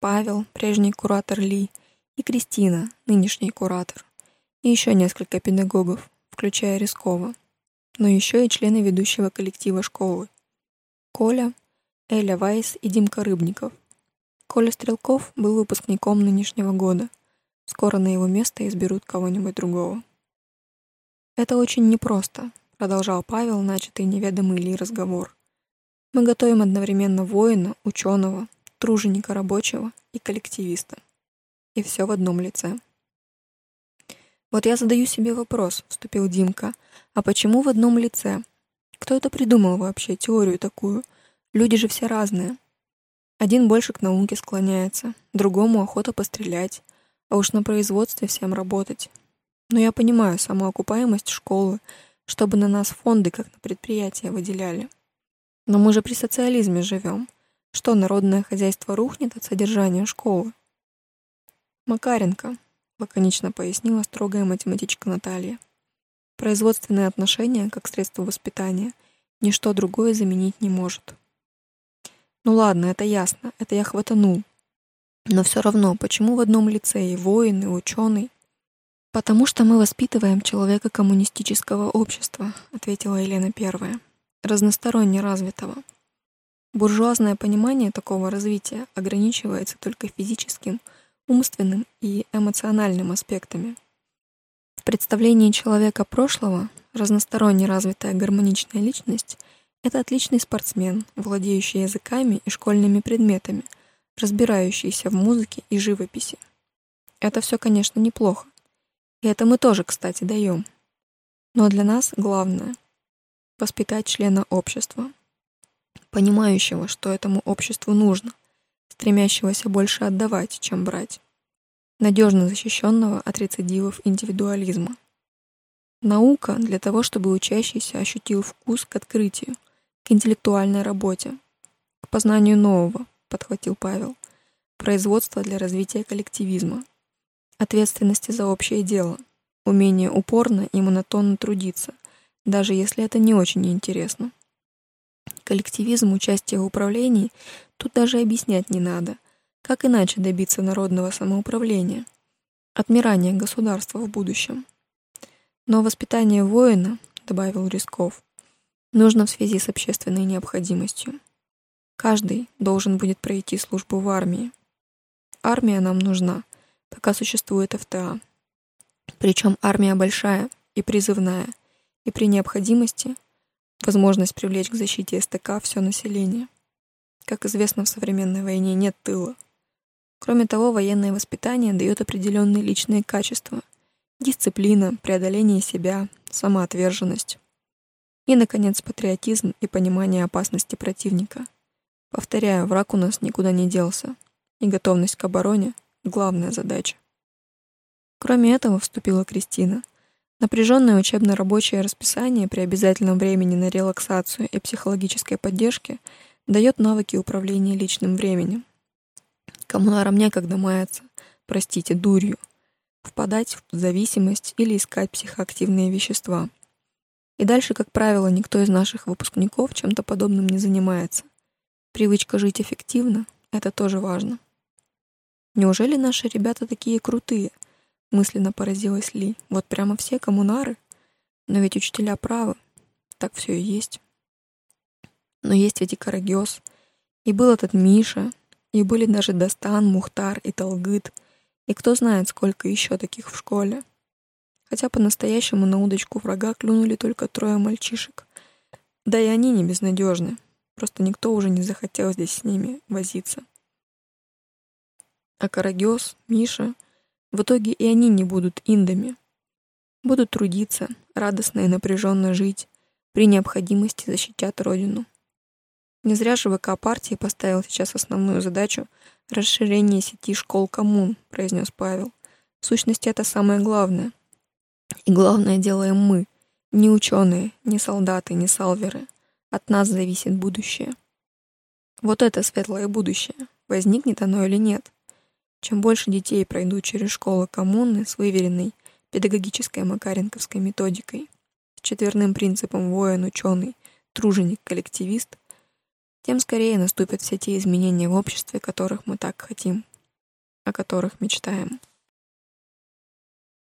Павел, прежний куратор Ли, и Кристина, нынешний куратор, и еще несколько педагогов, включая Рискова, но еще и члены ведущего коллектива школы. Коля, Эля Вайс и Димка Рыбников. Коля Стрелков был выпускником нынешнего года. Скоро на его место изберут кого-нибудь другого. «Это очень непросто», — продолжал Павел, начатый неведомый Ли разговор. Мы готовим одновременно воина, ученого, труженика рабочего и коллективиста. И все в одном лице. Вот я задаю себе вопрос, вступил Димка. А почему в одном лице? Кто это придумал вообще, теорию такую? Люди же все разные. Один больше к науке склоняется, другому охота пострелять, а уж на производстве всем работать. Но я понимаю самоокупаемость школы, чтобы на нас фонды, как на предприятия, выделяли. Но мы же при социализме живем. Что, народное хозяйство рухнет от содержания школы? Макаренко, лаконично пояснила строгая математичка Наталья. Производственные отношения, как средство воспитания, ничто другое заменить не может. Ну ладно, это ясно, это я хватанул. Но все равно, почему в одном лице и воин, и ученый? Потому что мы воспитываем человека коммунистического общества, ответила Елена Первая, разносторонне развитого. Буржуазное понимание такого развития ограничивается только физическим, умственным и эмоциональным аспектами. В представлении человека прошлого разносторонне развитая гармоничная личность — это отличный спортсмен, владеющий языками и школьными предметами, разбирающийся в музыке и живописи. Это все, конечно, неплохо. И это мы тоже, кстати, даем. Но для нас главное — воспитать члена общества, понимающего, что этому обществу нужно, стремящегося больше отдавать, чем брать, надежно защищенного от рецидивов индивидуализма. Наука для того, чтобы учащийся ощутил вкус к открытию, к интеллектуальной работе, к познанию нового, подхватил Павел, производство для развития коллективизма, ответственности за общее дело, умение упорно и монотонно трудиться, даже если это не очень интересно. Коллективизм, участие в управлении тут даже объяснять не надо. Как иначе добиться народного самоуправления? Отмирания государства в будущем. Но воспитание воина, добавил Рисков, нужно в связи с общественной необходимостью. Каждый должен будет пройти службу в армии. Армия нам нужна, пока существует ФТА. Причем армия большая и призывная, и при необходимости возможность привлечь к защите СТК все население. Как известно, в современной войне нет тыла. Кроме того, военное воспитание дает определенные личные качества — дисциплина, преодоление себя, самоотверженность. И, наконец, патриотизм и понимание опасности противника. Повторяю, враг у нас никуда не делся, и готовность к обороне — главная задача. Кроме этого, вступила Кристина — Напряженное учебно-рабочее расписание при обязательном времени на релаксацию и психологической поддержке дает навыки управления личным временем. Коммунарам некогда маяться, простите, дурью, впадать в зависимость или искать психоактивные вещества. И дальше, как правило, никто из наших выпускников чем-то подобным не занимается. Привычка жить эффективно — это тоже важно. Неужели наши ребята такие крутые — Мысленно поразилась Ли. Вот прямо все коммунары. Но ведь учителя правы. Так все и есть. Но есть ведь и Карагёс. И был этот Миша. И были даже Дастан, Мухтар и Талгыт. И кто знает, сколько еще таких в школе. Хотя по-настоящему на удочку врага клюнули только трое мальчишек. Да и они не безнадежны. Просто никто уже не захотел здесь с ними возиться. А Карагёс, Миша — в итоге и они не будут индами. Будут трудиться, радостно и напряженно жить, при необходимости защитят Родину. Не зря же ВК партии поставил сейчас основную задачу расширение сети школ коммун, произнес Павел. В сущности, это самое главное. И главное делаем мы, не ученые, не солдаты, не салверы. От нас зависит будущее. Вот это светлое будущее. Возникнет оно или нет? Чем больше детей пройдут через школы коммуны с выверенной педагогической макаренковской методикой, с четверным принципом воин-ученый, труженик-коллективист, тем скорее наступят все те изменения в обществе, которых мы так хотим, о которых мечтаем.